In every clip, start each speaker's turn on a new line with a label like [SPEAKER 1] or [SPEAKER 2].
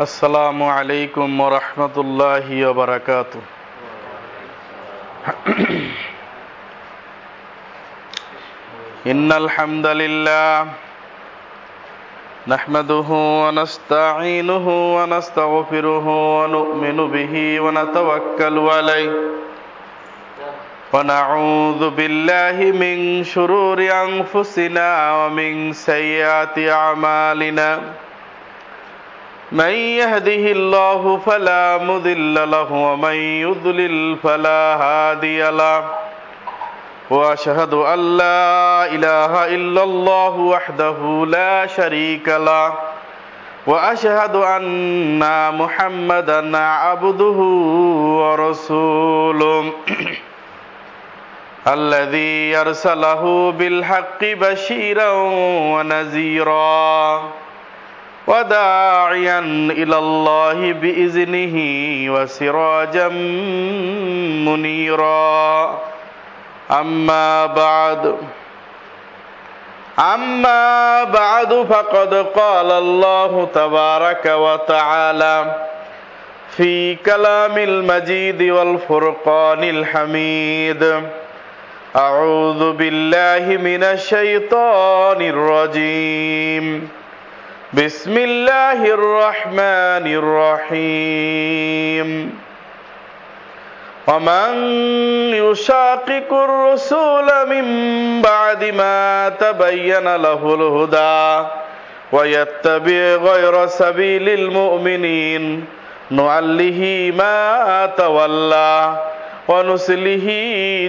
[SPEAKER 1] السلام عليكم ورحمة الله وبركاته. إن الحمد لله نحمده ونستعينه ونستغفره ونؤمن به ونتوكل عليه. ونعوذ بالله من شرور أنفسنا ومن سيئات أعمالنا. من يهده الله فلا مضل له ومن يضلل فلا هادي له. واشهد ان لا اله الا الله وحده لا شريك له. واشهد ان محمدا عبده ورسوله. الذي يرسله بالحق بشيرا ونذيرا. وداعيا إلى الله بإذنه وسراجا منيرا. أما بعد أما بعد فقد قال الله تبارك وتعالى في كلام المجيد والفرقان الحميد أعوذ بالله من الشيطان الرجيم. بسم الله الرحمن الرحيم ومن يشاقق الرسول من بعد ما تبين له الهدى ويتبع غير سبيل المؤمنين نعله ما تولى ونسله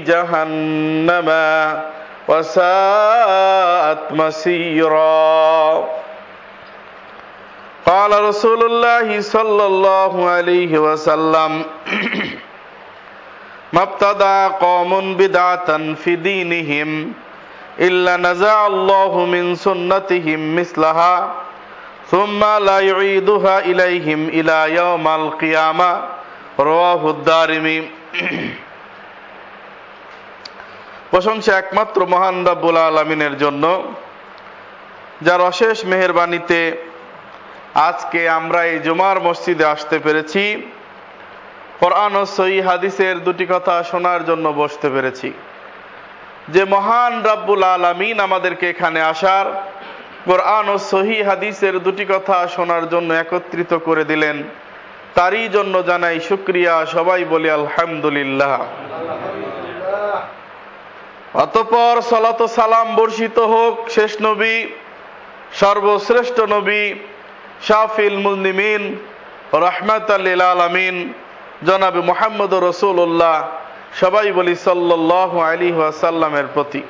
[SPEAKER 1] جهنم وساءت مسيرا قال رسول الله صلى الله عليه وسلم ما ابتدع قوم بدعة في دينهم إلا نزع الله من سنتهم مثلها ثم لا يعيدها إليهم إلى يوم القيامة رواه الدارمي প্রশংসা একমাত্র মহান রাব্বুল আলমিনের জন্য যার অশেষ মেহরবানিতে আজকে আমরা এই জুমার মসজিদে আসতে পেরেছি। কোরআন ও সহি হাদিসের দুটি কথা শোনার জন্য বসতে পেরেছি। যে মহান রাব্বুল আলমিন আমাদেরকে এখানে আসার, কোরআন ও সহি হাদিসের দুটি কথা শোনার জন্য একত্রিত করে দিলেন। তারই জন্য জানাই শুক্রিয়া, সবাই বলি আলহামদুলিল্লাহ। অতপর সলাত সালাম বর্ষিত হোক, শেষ নবী, সর্বশ্রেষ্ঠ নবী শাফিল মুলনিমিন রহমাত আলমিন জনাবি মোহাম্মদ রসুল্লাহ সবাই বলি সাল্লাহ আলী ওয়াসাল্লামের প্রতি।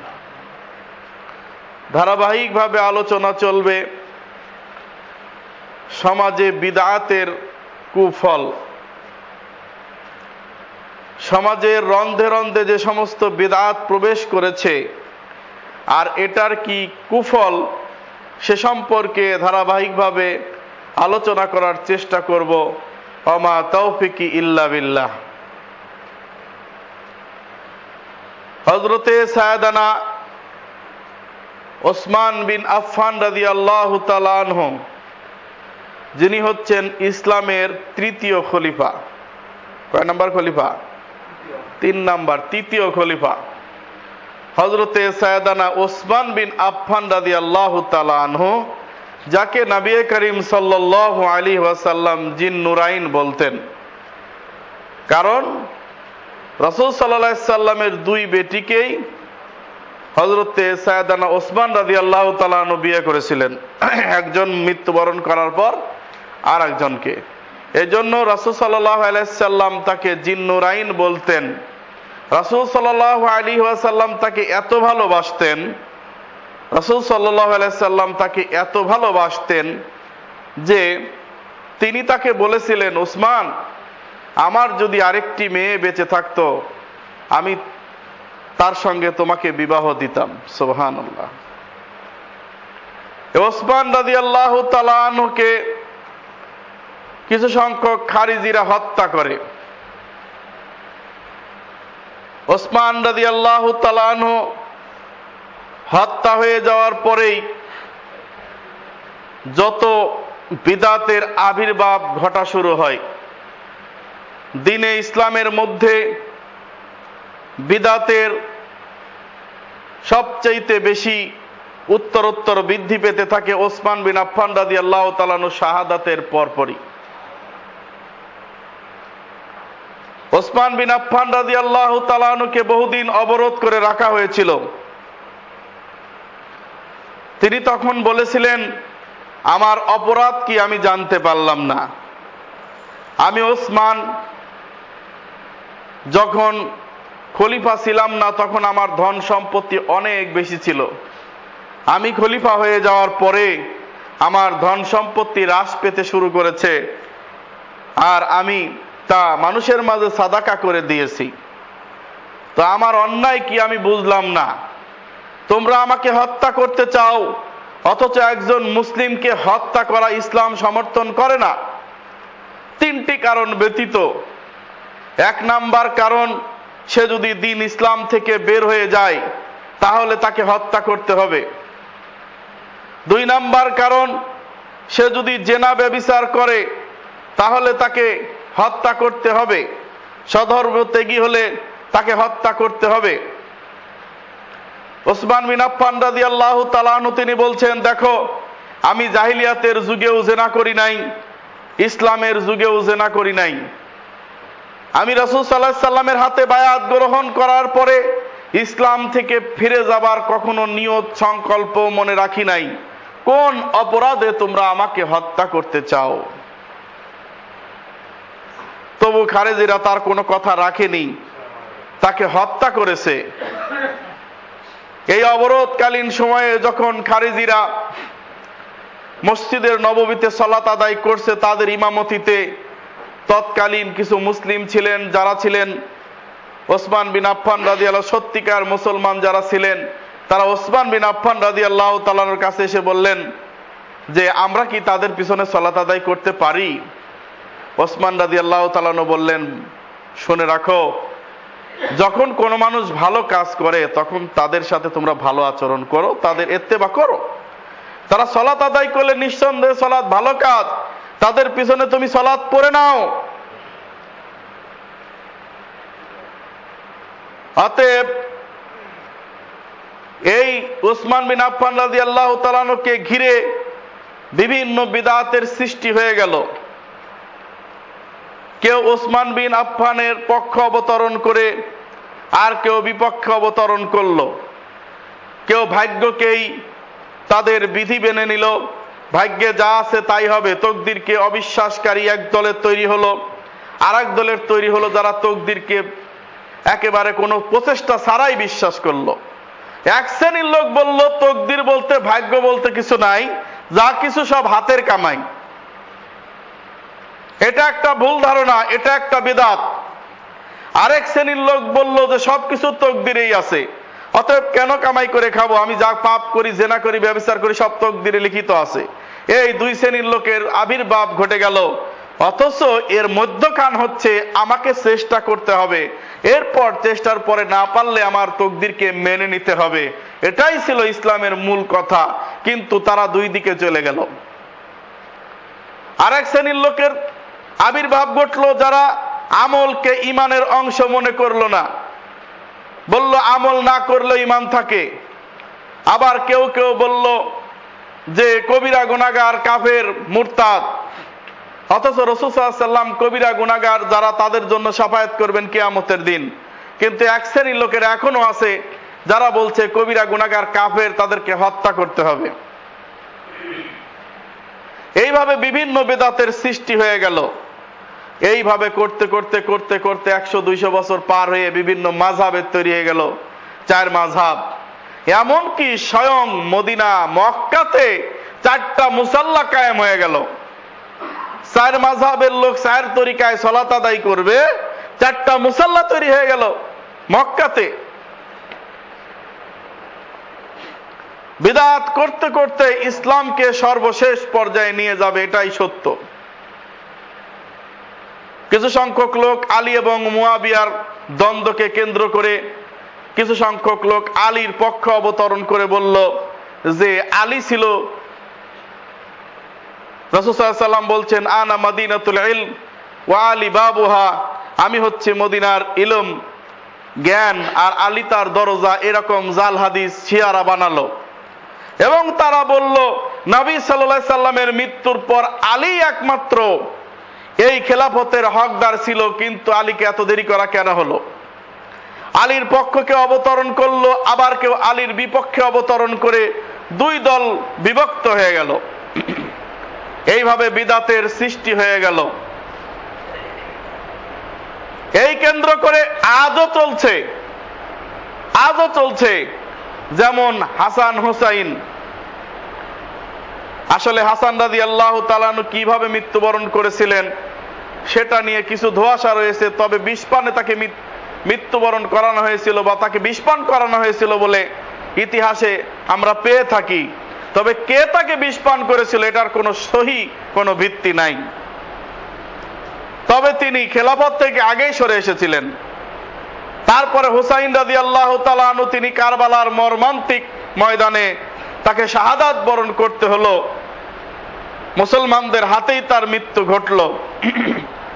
[SPEAKER 1] ধারাবাহিকভাবে আলোচনা চলবে সমাজে বিদাতের কুফল। সমাজের রন্ধে রন্ধে যে সমস্ত বিদাত প্রবেশ করেছে, আর এটার কি কুফল, সে সম্পর্কে ধারাবাহিকভাবে আলোচনা করার চেষ্টা করব। অমা তৌফিকি ইল্লা বিল্লাহ। হজরতে সায়দানা ওসমান বিন আফফান রাদি আল্লাহ তালানহ যিনি হচ্ছেন ইসলামের তৃতীয় খলিফা। কয় নাম্বার খলিফা? তিন নাম্বার, তৃতীয় খলিফা। হজরতে সায়দানা ওসমান বিন আফফান রাদি আল্লাহ তালানহ যাকে নাবিয়ে করিম সাল্লাহ আলী ওয়াসাল্লাম জিন নুরাইন বলতেন। কারণ রসুল সাল্লাহ সাল্লামের দুই বেটিকেই হজরতে সায়দানা ওসমান রাজি আল্লাহ তালানু বিয়ে করেছিলেন। একজন মৃত্যুবরণ করার পর আর একজনকে এজন্য রাসুল সাল্লাহ আলাইসাল্লাম তাকে জিন্নুরাইন বলতেন। রাসুল সাল্লাহ আলী ওয়াসাল্লাম তাকে এত ভালোবাসতেন রাসুল সাল্লাহ আলাইসাল্লাম তাকে এত ভালোবাসতেন যে তিনি তাকে বলেছিলেন, ওসমান, আমার যদি আরেকটি মেয়ে বেঁচে থাকতো, আমি তার সঙ্গে তোমাকে বিবাহ দিতাম। সোহান আল্লাহ ওসমান রাজি আল্লাহ তালানকে কিছু সংখ্যক খারিজিরা হত্যা করে। ওসমান রাজি আল্লাহ তালানহ হত্যা হয়ে যাওয়ার পরেই যত বিদাতের আবির্ভাব ঘটা শুরু হয়, দিনে ইসলামের মধ্যে বিদাতের সবচাইতে বেশি উত্তরোত্তর বৃদ্ধি পেতে থাকে ওসমান বিন আফফান রাদি আল্লাহ তালানু শাহাদাতের পরপরই। ওসমান বিন আফফান রাদি আল্লাহ তালানুকে বহুদিন অবরোধ করে রাখা হয়েছিল। তিনি তখন বলেছিলেন, আমার অপরাধ কি আমি জানতে পারলাম না। আমি ওসমান যখন খলিফা ছিলাম না, তখন আমার ধন সম্পত্তি অনেক বেশি ছিল। আমি খলিফা হয়ে যাওয়ার পরে আমার ধন সম্পত্তি হ্রাস পেতে শুরু করেছে আর আমি তা মানুষের মাঝে সাদাকা করে দিয়েছি। তো আমার অন্যায় কি আমি বুঝলাম না। তোমরা আমাকে হত্যা করতে চাও, অথচ একজন মুসলিমকে হত্যা করা ইসলাম সমর্থন করে না। তিনটি কারণ ব্যতীত। এক নাম্বার কারণ, সে যদি দিন ইসলাম থেকে বের হয়ে যায়, তাহলে তাকে হত্যা করতে হবে। দুই নাম্বার কারণ, সে যদি জেনা ব্যবিচার করে, তাহলে তাকে হত্যা করতে হবে। সধর্ম ত্যাগী হলে তাকে হত্যা করতে হবে। ওসমান বিন আফফান রাদিয়াল্লাহু তাআলা তিনি বলছেন, দেখো, আমি জাহিলিয়াতের যুগেও জেনা করি নাই, ইসলামের যুগেও জেনা করি নাই। আমি রাসূল সাল্লাল্লাহু সাল্লামের হাতে বায়াত গ্রহণ করার পরে ইসলাম থেকে ফিরে যাবার কখনো নিয়ত, সংকল্প মনে রাখি নাই। কোন অপরাধে তোমরা আমাকে হত্যা করতে চাও? তবু খারেজিরা তার কোনো কথা রাখেনি, তাকে হত্যা করেছে। এই অবরোধকালীন সময়ে যখন খারিজিরা মসজিদের নববীতে সলাত আদায় করছে, তাদের ইমামতিতে তৎকালীন কিছু মুসলিম ছিলেন, যারা ছিলেন ওসমান বিন আফফান রাজি আল্লাহ সত্যিকার মুসলমান যারা ছিলেন, তারা ওসমান বিন আফফান রাজি আল্লাহ তালানোর কাছে এসে বললেন যে, আমরা কি তাদের পিছনে সলাত আদায় করতে পারি? ওসমান রাজি আল্লাহ তালানো বললেন, শুনে রাখো যখন কোনো মানুষ ভালো কাজ করে, তখন তাদের সাথে তোমরা ভালো আচরণ করো, তাদের এত্তেবা করো। তারা সলাত আদায় করলে নিঃসন্দেহে সলাৎ ভালো কাজ। তাদের পিছনে তুমি সলাৎ পড়ে নাও। অতএব এই উসমান বিন আফফান রাজি আল্লাহ তালানোকে ঘিরে বিভিন্ন বিদাতের সৃষ্টি হয়ে গেল। কেউ ওসমান বিন আফফানের পক্ষ অবতরণ করে আর কেউ বিপক্ষে অবতরণ করল। কেউ ভাগ্যকেই তাদের বিধি মেনে নিল। ভাগ্যে যা আছে তাই হবে। তকদিরকে অবিশ্বাসকারী এক দলের তৈরি হলো। আর এক দলের তৈরি হলো যারা তকদিরকে একেবারে কোনো প্রচেষ্টা ছাড়াই বিশ্বাস করল। এক শ্রেণির লোক বলল, তকদির বলতে ভাগ্য বলতে কিছু নাই। যা কিছু সব হাতের কামাই। এটা একটা ভুল ধারণা, এটা একটা বেদাত। আরেক শ্রেণির লোক বলল যে সবকিছু তকদিরেই আছে। অতএব কেন কামাই করে খাব? আমি যা পাপ করি, জেনা করি, ব্যবচার করি, সব তকদিরে লিখিত আছে। এই দুই শ্রেণির লোকের আবির্ভাব ঘটে গেল। অথচ এর মধ্যখান হচ্ছে আমাকে চেষ্টা করতে হবে। এরপর চেষ্টার পরে না পারলে আমার তকদিরকে মেনে নিতে হবে। এটাই ছিল ইসলামের মূল কথা। কিন্তু তারা দুই দিকে চলে গেল। আরেক শ্রেণির লোকের আবির্ভাব ঘটলো যারা আমলকে ইমানের অংশ মনে করল না। বলল, আমল না করলে ইমান থাকে। আবার কেউ কেউ বলল যে, কবিরা গুনাগার কাফের মুরতাদ। অথচ রসুসাল্লাম কবিরা গুনাগার যারা তাদের জন্য সাফায়াত করবেন কেয়ামতের দিন। কিন্তু এক শ্রেণির লোকের এখনও আছে যারা বলছে, কবিরা গুনাগার কাফের তাদেরকে হত্যা করতে হবে। এইভাবে বিভিন্ন বেদাতের সৃষ্টি হয়ে গেল। এইভাবে করতে করতে করতে করতে একশো দুইশো বছর পার হয়ে বিভিন্ন মাঝাবের তৈরি হয়ে গেল। চার মাঝাব এমনকি স্বয়ং মদিনা, মক্কাতে চারটা মুসাল্লা কায়েম হয়ে গেল। চার মাঝাবের লোক চার তরিকায় সলাত আদায় করবে, চারটা মুসাল্লা তৈরি হয়ে গেল মক্কাতে। বিদাত করতে করতে ইসলামকে সর্বশেষ পর্যায়ে নিয়ে যাবে, এটাই সত্য। কিছু সংখ্যক লোক আলী এবং মুয়াবিয়ার দ্বন্দ্বকে কেন্দ্র করে কিছু সংখ্যক লোক আলীর পক্ষ অবতরণ করে বলল যে আলী ছিল। রসুসাল্লাম বলছেন, আনা মদিনাতুল ইলম ওয়া আলী বাবুহা। আমি হচ্ছে মদিনার ইলম, জ্ঞান, আর আলী তার দরজা এরকম জাল হাদিস শিয়ারা বানালো। এবং তারা বলল, নবী সাল্লাহ সাল্লামের মৃত্যুর পর আলী একমাত্র এই খেলাফতের হকদার ছিল, কিন্তু আলীকে এত দেরি করা কেন হলো? আলীর পক্ষকে অবতরণ করল, আবার কেউ আলীর বিপক্ষে অবতরণ করে দুই দল বিভক্ত হয়ে গেল। এইভাবে বিদাতের সৃষ্টি হয়ে গেল। এই কেন্দ্র করে আজও চলছে আজও চলছে, যেমন হাসান হোসাইন আসলে হাসান রাজি আল্লাহ তালানু কীভাবে মৃত্যুবরণ করেছিলেন, সেটা নিয়ে কিছু ধোয়াশা রয়েছে, তবে বিষপানে তাকে মৃত্যুবরণ করানো হয়েছিল বা তাকে বিষপান করানো হয়েছিল বলে ইতিহাসে আমরা পেয়ে থাকি। তবে কে তাকে বিষপান করেছিল, এটার কোনো সহি কোনো ভিত্তি নাই। তবে তিনি খেলাফত থেকে আগেই সরে এসেছিলেন। তারপরে হুসাইন রাজি আল্লাহ তালানু তিনি কারবালার মর্মান্তিক ময়দানে তাকে শাহাদাত বরণ করতে হলো। মুসলমানদের হাতেই তার মৃত্যু ঘটল।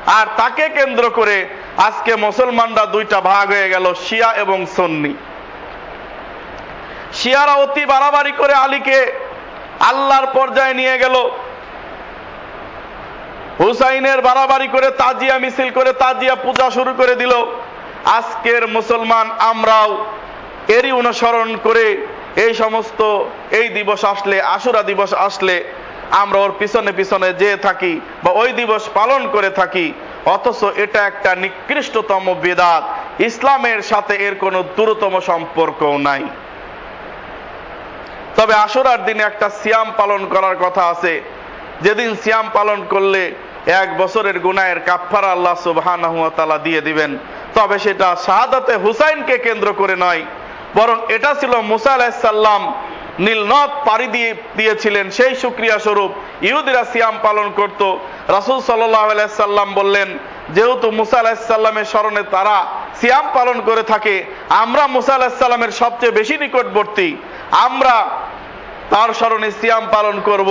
[SPEAKER 1] আর তাকে কেন্দ্র করে আজকে মুসলমানরা দুইটা ভাগ হয়ে গেল, শিয়া এবং সন্নি। শিয়ারা অতি বাড়াবাড়ি করে আলীকে আল্লাহর পর্যায়ে নিয়ে গেল। হুসাইনের বাড়াবাড়ি করে তাজিয়া মিছিল করে তাজিয়া পূজা শুরু করে দিল। আজকের মুসলমান আমরাও এরই অনুসরণ করে এই সমস্ত, এই দিবস আসলে, আশুরা দিবস আসলে আমরা ওর পিছনে পিছনে যে থাকি বা ওই দিবস পালন করে থাকি। অথচ এটা একটা নিকৃষ্টতম বেদাত। ইসলামের সাথে এর কোনো দূরতম সম্পর্কও নাই। তবে আশুরার দিনে একটা সিয়াম পালন করার কথা আছে। যেদিন সিয়াম পালন করলে এক বছরের গুনায়ের কাফারা আল্লাহ সুবহানাহু দিয়ে দিবেন। তবে সেটা শাহাদাতে হুসাইনকে কেন্দ্র করে নয় বরং এটা ছিল মুসা আলাহিসাল্লাম নীলনদ পাড়ি দিয়ে, দিয়েছিলেন সেই সুক্রিয়া স্বরূপ ইহুদিরা সিয়াম পালন করত রাসুল সাল্লাম বললেন, যেহেতু মুসা আলাহিসাল্লামের স্মরণে তারা সিয়াম পালন করে থাকে, আমরা মুসা আলাহিসাল্লামের সবচেয়ে বেশি নিকটবর্তী আমরা তার স্মরণে সিয়াম পালন করব।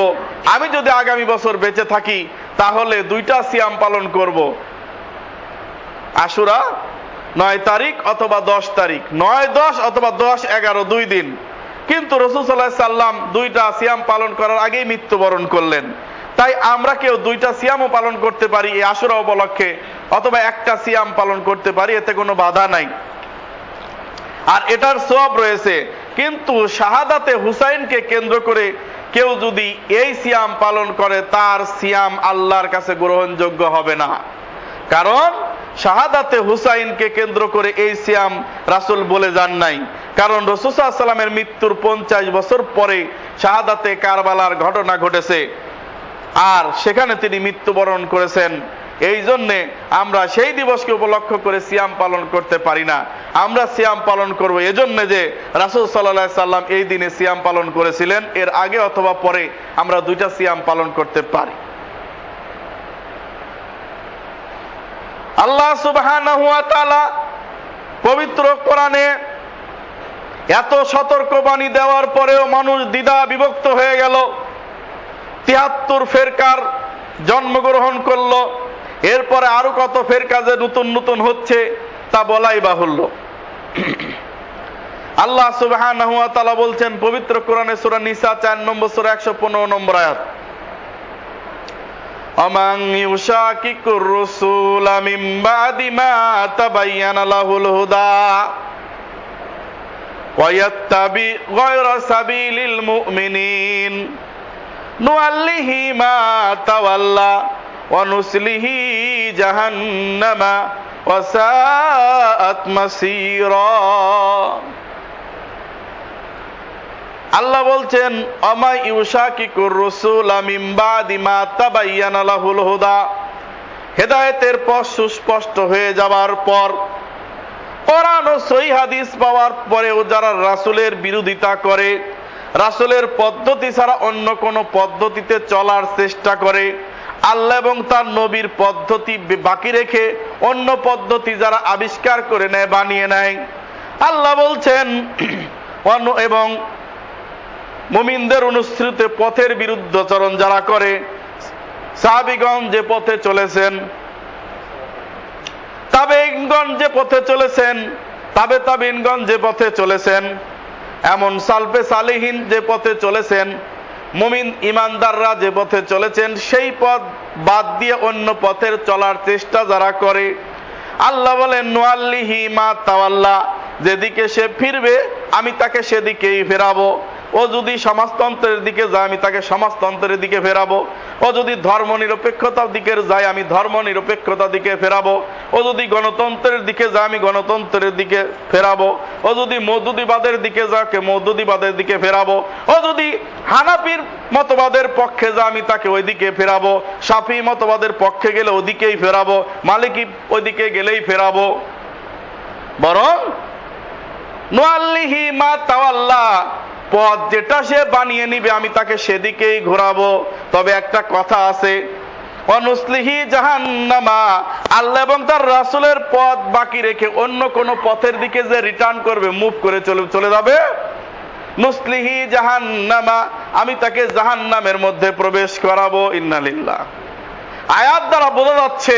[SPEAKER 1] আমি যদি আগামী বছর বেঁচে থাকি, তাহলে দুইটা সিয়াম পালন করব। আশুরা নয় তারিখ অথবা দশ তারিখ। নয় দশ অথবা দশ এগারো, দুই দিন। কিন্তু রসুল সাল্লাহ সাল্লাম দুইটা সিয়াম পালন করার আগেই মৃত্যুবরণ করলেন। তাই আমরা কেউ দুইটা সিয়ামও পালন করতে পারি এই আশুরা উপলক্ষে, অথবা একটা সিয়াম পালন করতে পারি, এতে কোনো বাধা নাই। আর এটার সব রয়েছে, কিন্তু শাহাদাতে হুসাইনকে কেন্দ্র করে কেউ যদি এই সিয়াম পালন করে, তার সিয়াম আল্লাহর কাছে গ্রহণযোগ্য হবে না। কারণ শাহাদাতে হুসাইনকে কেন্দ্র করে এই সিয়াম রাসুল বলে যান নাই। কারণ রসুসাল্লামের মৃত্যুর পঞ্চাশ বছর পরে শাহাদাতে কারবালার ঘটনা ঘটেছে। আর সেখানে তিনি মৃত্যুবরণ করেছেন। এই জন্যে আমরা সেই দিবসকে উপলক্ষ করে সিয়াম পালন করতে পারি না। আমরা সিয়াম পালন করব এজন্য যে রাসুল সাল্লাহ সাল্লাম এই দিনে সিয়াম পালন করেছিলেন। এর আগে অথবা পরে আমরা দুইটা সিয়াম পালন করতে পারি। আল্লাহ সুবাহ পবিত্র কোরআনে এত সতর্কবাণী দেওয়ার পরেও মানুষ দ্বিধা বিভক্ত হয়ে গেল। তিয়াত্তর ফেরকার জন্মগ্রহণ করল, এরপরে আরও কত ফেরকা যে নতুন নতুন হচ্ছে তা বলাই বাহুল্য। আল্লাহ সুবাহ বলছেন, পবিত্র কোরআনে সুরা নিসা চার নম্বর, সুরা একশো পনেরো নম্বর আয়াত। ومن يشاكك الرسول من بعد ما تبين له الهدى ويتبع غير سبيل المؤمنين نوله ما تولى ونسله جهنم وساءت مسيرا আল্লাহ বলছেন, অমা ইউশাকিকুর রসুল মিম্বাদি মা তাবাইয়ানা লাহুল হুদা। হেদায়েতের পথ সুস্পষ্ট হয়ে যাওয়ার পর, কোরআন ও সই হাদিস পাওয়ার পরেও যারা রাসুলের বিরোধিতা করে, রাসুলের পদ্ধতি ছাড়া অন্য কোন পদ্ধতিতে চলার চেষ্টা করে, আল্লাহ এবং তার নবীর পদ্ধতি বাকি রেখে অন্য পদ্ধতি যারা আবিষ্কার করে নেয়, বানিয়ে নেয়। আল্লাহ বলছেন এবং মুমিনদের অনুসৃত পথের বিরুদ্ধাচরণ যারা করে, সাহাবিগণ যে পথে চলেছেন তবে তাবেইনগণ যে পথে চলেছেন, তবে তাবে তাবিনগণ যে পথে চলেছেন, এমন সালফে সালিহীন যে পথে চলেছেন, মুমিন ইমানদাররা যে পথে চলেছেন, সেই পথ বাদ দিয়ে অন্য পথের চলার চেষ্টা যারা করে, আল্লাহ বলেন নোয়াল্লিহি মা তাওয়াল্লা, যেদিকে সে ফিরবে, আমি তাকে সেদিকেই ফেরাবো। ও যদি সমাজতন্ত্রের দিকে যায়, আমি তাকে সমাজতন্ত্রের দিকে ফেরাবো। ও যদি ধর্ম নিরপেক্ষতার দিকে যায়, আমি ধর্ম নিরপেক্ষতার দিকে ফেরাবো। ও যদি গণতন্ত্রের দিকে যায়, আমি গণতন্ত্রের দিকে ফেরাবো। ও যদি মৌদুদিবাদের দিকে যাকে মৌদুদিবাদের দিকে ফেরাবো। ও যদি হানাপির মতবাদের পক্ষে যা আমি তাকে ওইদিকে ফেরাবো। সাফি মতবাদের পক্ষে গেলে ওদিকেই ফেরাবো। মালিকি ওইদিকে গেলেই ফেরাবো। বরং নোয়াল্লিহি মা তাওয়াল্লা পথ যেটা সে বানিয়ে নিবে, আমি তাকে সেদিকেই ঘোরাবো। তবে একটা কথা আছে, অনুসলিহি জাহান্নামা, আল্লাহ এবং তার রাসুলের পথ বাকি রেখে অন্য কোন পথের দিকে যে রিটার্ন করবে মুভ করে চলে চলে যাবে? নুসলিহি জাহান্নামা, আমি তাকে জাহান্নামের মধ্যে প্রবেশ করাবো, ইন্নালিল্লাহ। আয়াত দ্বারা বোঝা যাচ্ছে,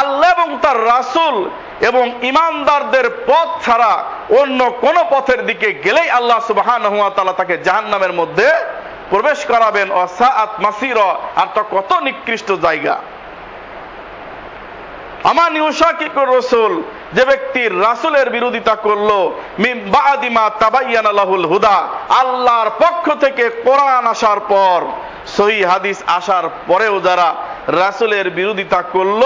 [SPEAKER 1] আল্লাহ এবং তার রাসুল এবং ইমানদারদের পথ ছাড়া অন্য কোন পথের দিকে গেলেই আল্লাহ সুবাহান তাকে জাহান্নামের মধ্যে প্রবেশ করাবেন। অসাআত মাসির, আর তো কত নিকৃষ্ট জায়গা। আমার নিউসা ইউসাকিকুর রসুল, যে ব্যক্তির রাসুলের বিরোধিতা করল বাদিমা তাবাইয়ান আল্লাহুল হুদা, আল্লাহর পক্ষ থেকে কোরআন আসার পর সহি হাদিস আসার পরেও যারা রাসুলের বিরোধিতা করল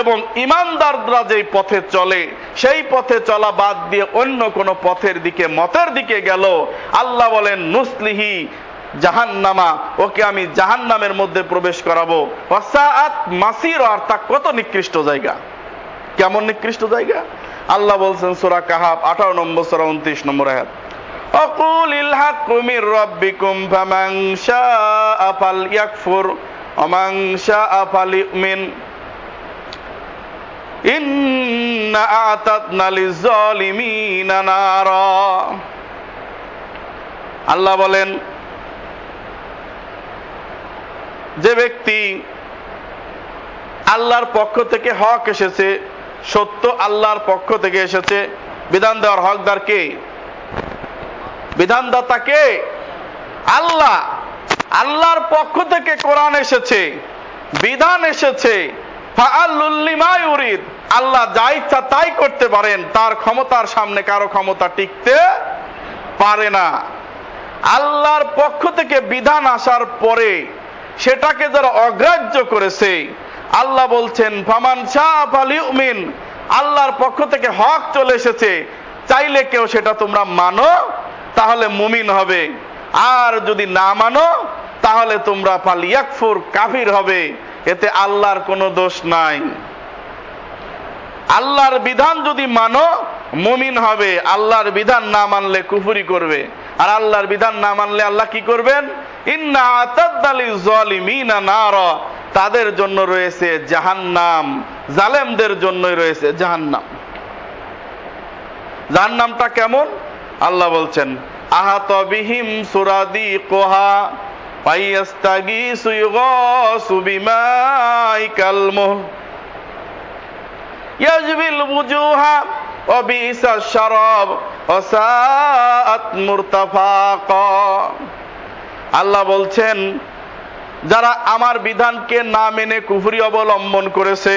[SPEAKER 1] এবং ইমানদাররা যেই পথে চলে, সেই পথে চলা বাদ দিয়ে অন্য কোন পথের দিকে, মতের দিকে গেল। আল্লাহ বলেন, নুসলিহি জাহান্নামা, ওকে আমি জাহান্নামের মধ্যে প্রবেশ করাবো। মাসির, আর তা কত নিকৃষ্ট জায়গা? কেমন নিকৃষ্ট জায়গা? আল্লাহ বলছেন, সোরা কাহাব আঠারো নম্বর, সোরা উনত্রিশ নম্বর আয়াত। অকুল ইলহাকুমির রব্বিকুম ফামান শাআ ইয়াকফুর অমাংসা আফালি মিন আল্লাহ বলেন, যে ব্যক্তি আল্লাহর পক্ষ থেকে হক এসেছে, সত্য আল্লাহর পক্ষ থেকে এসেছে, বিধান দেওয়ার হকদার কে? বিধানদাতা কে? আল্লাহ। আল্লাহর পক্ষ থেকে কোরআন এসেছে, বিধান এসেছে। আল্লাহ যা ইচ্ছা তাই করতে পারেন, তার ক্ষমতার সামনে কারও ক্ষমতা টিকতে পারে না। আল্লাহর পক্ষ থেকে বিধান আসার পরে সেটাকে যারা অগ্রাহ্য করেছে, আল্লাহ বলছেন, ফামান শাহ উমিন আল্লাহর পক্ষ থেকে হক চলে এসেছে। চাইলে কেউ সেটা তোমরা মানো, তাহলে মুমিন হবে। আর যদি না মানো, তাহলে তোমরা পালিয়াকফুর কাফির হবে। এতে আল্লাহর কোনো দোষ নাই। আল্লাহর বিধান যদি মানো, মুমিন হবে। আল্লাহর বিধান না মানলে কুফুরি করবে। আর আল্লাহর বিধান না মানলে আল্লাহ কি করবেন? তাদের জন্য রয়েছে জাহান্নাম। জালেমদের জন্যই রয়েছে জাহান্নাম। জাহান্নামটা কেমন? আল্লাহ বলছেন আহাত বিহিম সুরাদি কোহা ফাইয়াস্তাগিসু ইগাসু বিমাই কালমুহ ইয়াজবিল বুজুহা وبئس الشراب وساءت مرتفاقا আল্লাহ বলছেন যারা আমার বিধানকে না মেনে কুফরি অবলম্বন করেছে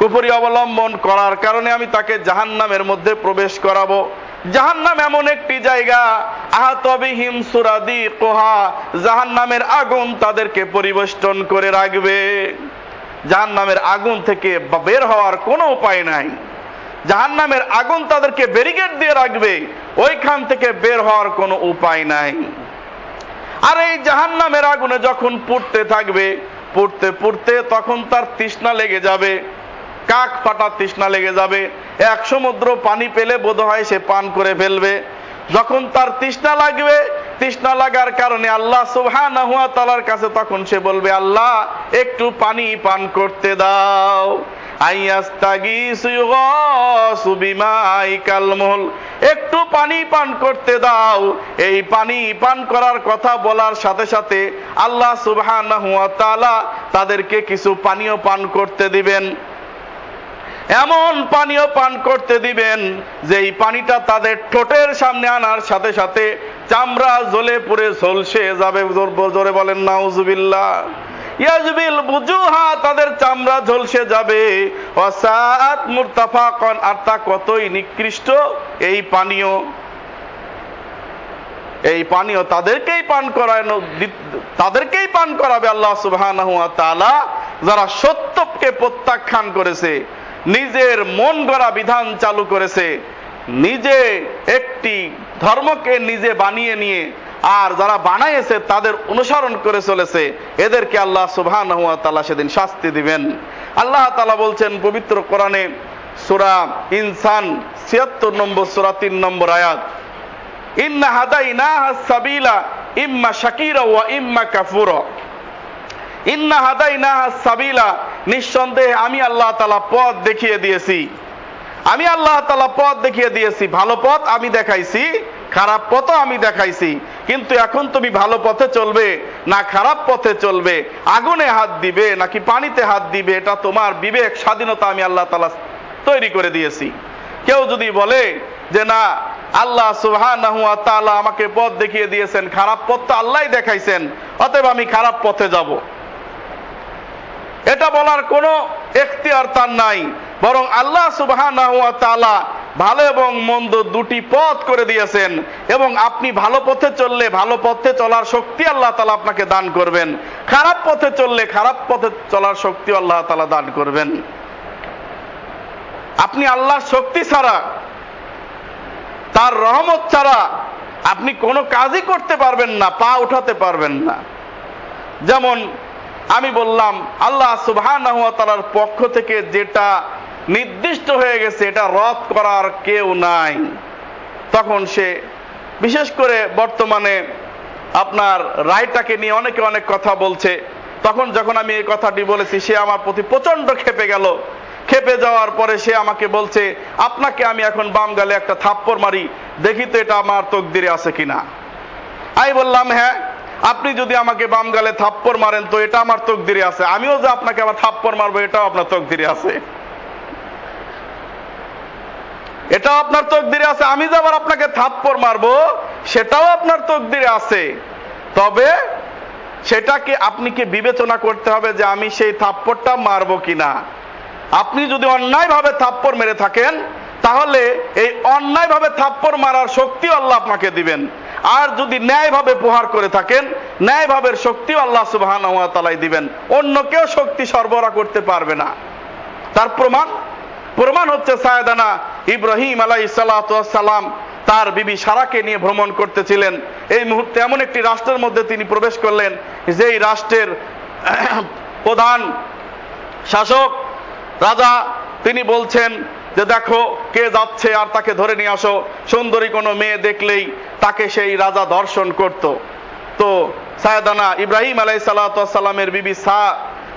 [SPEAKER 1] কুফরি অবলম্বন করার কারণে আমি তাকে জাহান্নামের মধ্যে প্রবেশ করাবো জাহান্নাম এমন একটি জায়গা। আহাতবিহীন সুরাদি কোহা জাহান্নামের আগুন তাদেরকে পরিবেষ্টন করে রাখবে। জাহান্নামের আগুন থেকে বের হওয়ার কোনো উপায় নাই। জাহান্নামের আগুন তাদেরকে ব্যারিকেড দিয়ে রাখবে, ওইখান থেকে বের হওয়ার কোনো উপায় নাই। আর এই জাহান্নামের আগুনে যখন পুড়তে থাকবে, পুড়তে পুড়তে তখন তার তৃষ্ণা লেগে যাবে। কাক ফাটা তৃষ্ণা লেগে যাবে। এক সমুদ্র পানি পেলে বোধ হয় সে পান করে ফেলবে। যখন তার তৃষ্ণা লাগবে, তৃষ্ণা লাগার কারণে আল্লাহ সুবহানাহু ওয়া তাআলার কাছে তখন সে বলবে, আল্লাহ, একটু পানি পান করতে দাও। একটু পানি পান করতে দাও। এই পানি পান করার কথা বলার সাথে সাথে আল্লাহ তাআলা তাদেরকে কিছু পানীয় পান করতে দিবেন। এমন পানীয় পান করতে দিবেন যে এই পানিটা তাদের ঠোঁটের সামনে আনার সাথে সাথে চামড়া জ্বলে পুড়ে ঝলসে যাবে। জোরে বলেন, নাউজুবিল্লাহ। ইয়াজবিল বুজুহা তাদের চামড়া ঝলসে যাবে। মুরতাফাকন, আর তা কতই নিকৃষ্ট এই পানীয়। এই পানীয় তাদেরকেই পান করায় তাদেরকেই পান করাবে আল্লাহ তাআলা, যারা সত্যকে প্রত্যাখ্যান করেছে। নিজের মন গড়া বিধান চালু করেছে। নিজে একটি ধর্মকে নিজে বানিয়ে নিয়ে আর যারা বানাইছে তাদের অনুসরণ করে চলেছে, এদেরকে আল্লাহ সুবহানাহু ওয়া তাআলা সেদিন শাস্তি দিবেন। আল্লাহ তালা বলছেন, পবিত্র কোরআনে সুরা ইনসান 76 নম্বর, সুরা তিন নম্বর আয়াত, ইন্না হাদাইনাহা সাবিলা ইম্মা শাকিরা ওয়া ইম্মা কাফুরা। ইন্না হাদাইনাহা সাবিলা। নিঃসন্দেহে আমি আল্লাহ তালা পথ দেখিয়ে দিয়েছি। আমি আল্লাহ তালা পথ দেখিয়ে দিয়েছি। ভালো পথ আমি দেখাইছি, খারাপ পথও আমি দেখাইছি। কিন্তু এখন তুমি ভালো পথে চলবে, না খারাপ পথে চলবে? আগুনে হাত দিবে, নাকি পানিতে হাত দিবে? এটা তোমার বিবেক, স্বাধীনতা আমি আল্লাহ তালা তৈরি করে দিয়েছি। কেউ যদি বলে যে, না, আল্লাহ সুবহানাহু ওয়া তাআলা আমাকে পথ দেখিয়ে দিয়েছেন, খারাপ পথ তো আল্লাহ দেখাইছেন, অতএব আমি খারাপ পথে যাব। এটা বলার কোনো এখতিয়ার তার নাই। বরং আল্লাহ তাআলা ভালো এবং মন্দ দুটি পথ করে দিয়েছেন এবং আপনি ভালো পথে চললে ভালো পথে চলার শক্তি আল্লাহ তালা আপনাকে দান করবেন। খারাপ পথে চললে খারাপ পথে চলার শক্তি আল্লাহ তালা দান করবেন। আপনি আল্লাহর শক্তি ছাড়া, তার রহমত ছাড়া আপনি কোনো কাজই করতে পারবেন না, পা উঠাতে পারবেন না। যেমন আমি বললাম, আল্লাহ তাআলার পক্ষ থেকে যেটা নির্দিষ্ট হয়ে গেছে, এটা রদ করার কেউ নাই। তখন সে, বিশেষ করে বর্তমানে আপনার রায়টাকে নিয়ে অনেকে অনেক কথা বলছে। তখন যখন আমি এই কথাটি বলেছি, সে আমার প্রতি প্রচণ্ড খেপে গেল। খেপে যাওয়ার পরে সে আমাকে বলছে, আপনাকে আমি এখন বাম গালে একটা থাপ্পড় মারি, দেখি তো এটা আমার তকদিরে আছে কিনা? আমি বললাম হ্যাঁ। আপনি যদি আমাকে বাম গালে থাপ্পড় মারেন, তো এটা আমার তকদিরে আছে। আমিও যে আপনাকে আবার থাপ্পড় মারবো, এটাও আপনার তকদিরে আছে। এটাও আপনার তকদিরে আছে। আমি যে আবার আপনাকে থাপ্পড় মারবো, সেটাও আপনার তকদিরে আছে। তবে সেটাকে আপনি কি বিবেচনা করতে হবে যে আমি সেই থাপ্পড়টা মারবো কিনা? আপনি যদি অন্যায়ভাবে থাপ্পড় মেরে থাকেন তাহলে এই অন্যায়ভাবে থাপ্পড় মারার শক্তিও আল্লাহ আপনাকে দিবেন। আর যদি ন্যায়ভাবে প্রহার করে থাকেন, ন্যায়ভাবের শক্তিও আল্লাহ সুবহানাহু ওয়া তাআলাই দিবেন। অন্য কেউ শক্তি সরবরাহ করতে পারবে না। তার প্রমাণ? প্রমাণ হচ্ছে সায়দানা ইব্রাহিম সালাতু সালাম তার বিবি সারাকে নিয়ে ভ্রমণ করতেছিলেন। এই মুহূর্তে এমন একটি রাষ্ট্রের মধ্যে তিনি প্রবেশ করলেন, যেই রাষ্ট্রের প্রধান শাসক রাজা, তিনি বলছেন যে দেখো কে যাচ্ছে আর তাকে ধরে নিয়ে আসো। সুন্দরী কোনো মেয়ে দেখলেই তাকে সেই রাজা দর্শন করত। তো সায়দানা ইব্রাহিম আলাই সালামের বিবি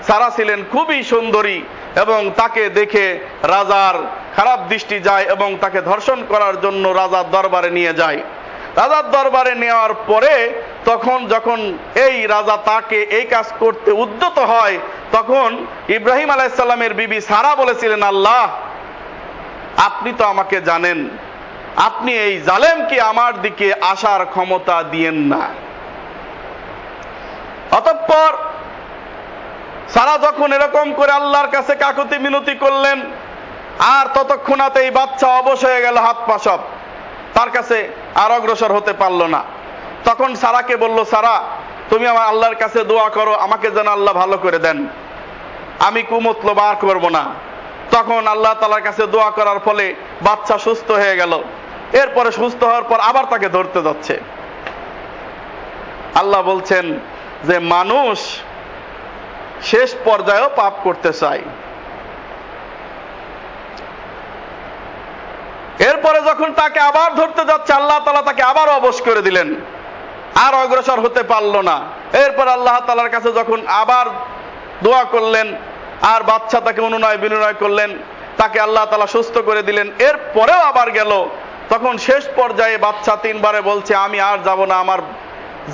[SPEAKER 1] সারা ছিলেন খুবই সুন্দরী এবং তাকে দেখে রাজার খারাপ দৃষ্টি যায় এবং তাকে ধর্ষণ করার জন্য রাজার দরবারে নিয়ে যায়। রাজার দরবারে নেওয়ার পরে তখন যখন এই রাজা তাকে এই কাজ করতে উদ্যত হয়, তখন ইব্রাহিম আলাইসাল্লামের বিবি সারা বলেছিলেন, আল্লাহ আপনি তো আমাকে জানেন, আপনি এই জালেমকে আমার দিকে আসার ক্ষমতা দিয়েন না। অতঃপর সারা যখন এরকম করে আল্লাহর কাছে কাকুতি মিনতি করলেন, আর ততক্ষণাতে এই বাচ্চা অবশ হয়ে গেল হাত পা সব। তার কাছে আর অগ্রসর হতে পারল না। তখন সারাকে বলল, সারা, তুমি আমার আল্লাহর কাছে দোয়া করো, আমাকে যেন আল্লাহ ভালো করে দেন। আমি কুমতলব আর করব না। তখন আল্লাহ তালার কাছে দোয়া করার ফলে বাচ্চা সুস্থ হয়ে গেল। এরপরে সুস্থ হওয়ার পর আবার তাকে ধরতে যাচ্ছে। আল্লাহ বলছেন যে, মানুষ শেষ পর্যায়েও পাপ করতে চায়। এরপরে যখন তাকে আবার ধরতে যাচ্ছে, আল্লাহ তালা তাকে আবার অবশ করে দিলেন। আর অগ্রসর হতে পারল না। এরপর আল্লাহ তালার কাছে যখন আবার দোয়া করলেন আর বাচ্চা তাকে অনুনয় বিনয় করলেন, তাকে আল্লাহ তালা সুস্থ করে দিলেন। এর পরেও আবার গেল। তখন শেষ পর্যায়ে বাচ্চা তিনবারে বলছে, আমি আর যাব না, আমার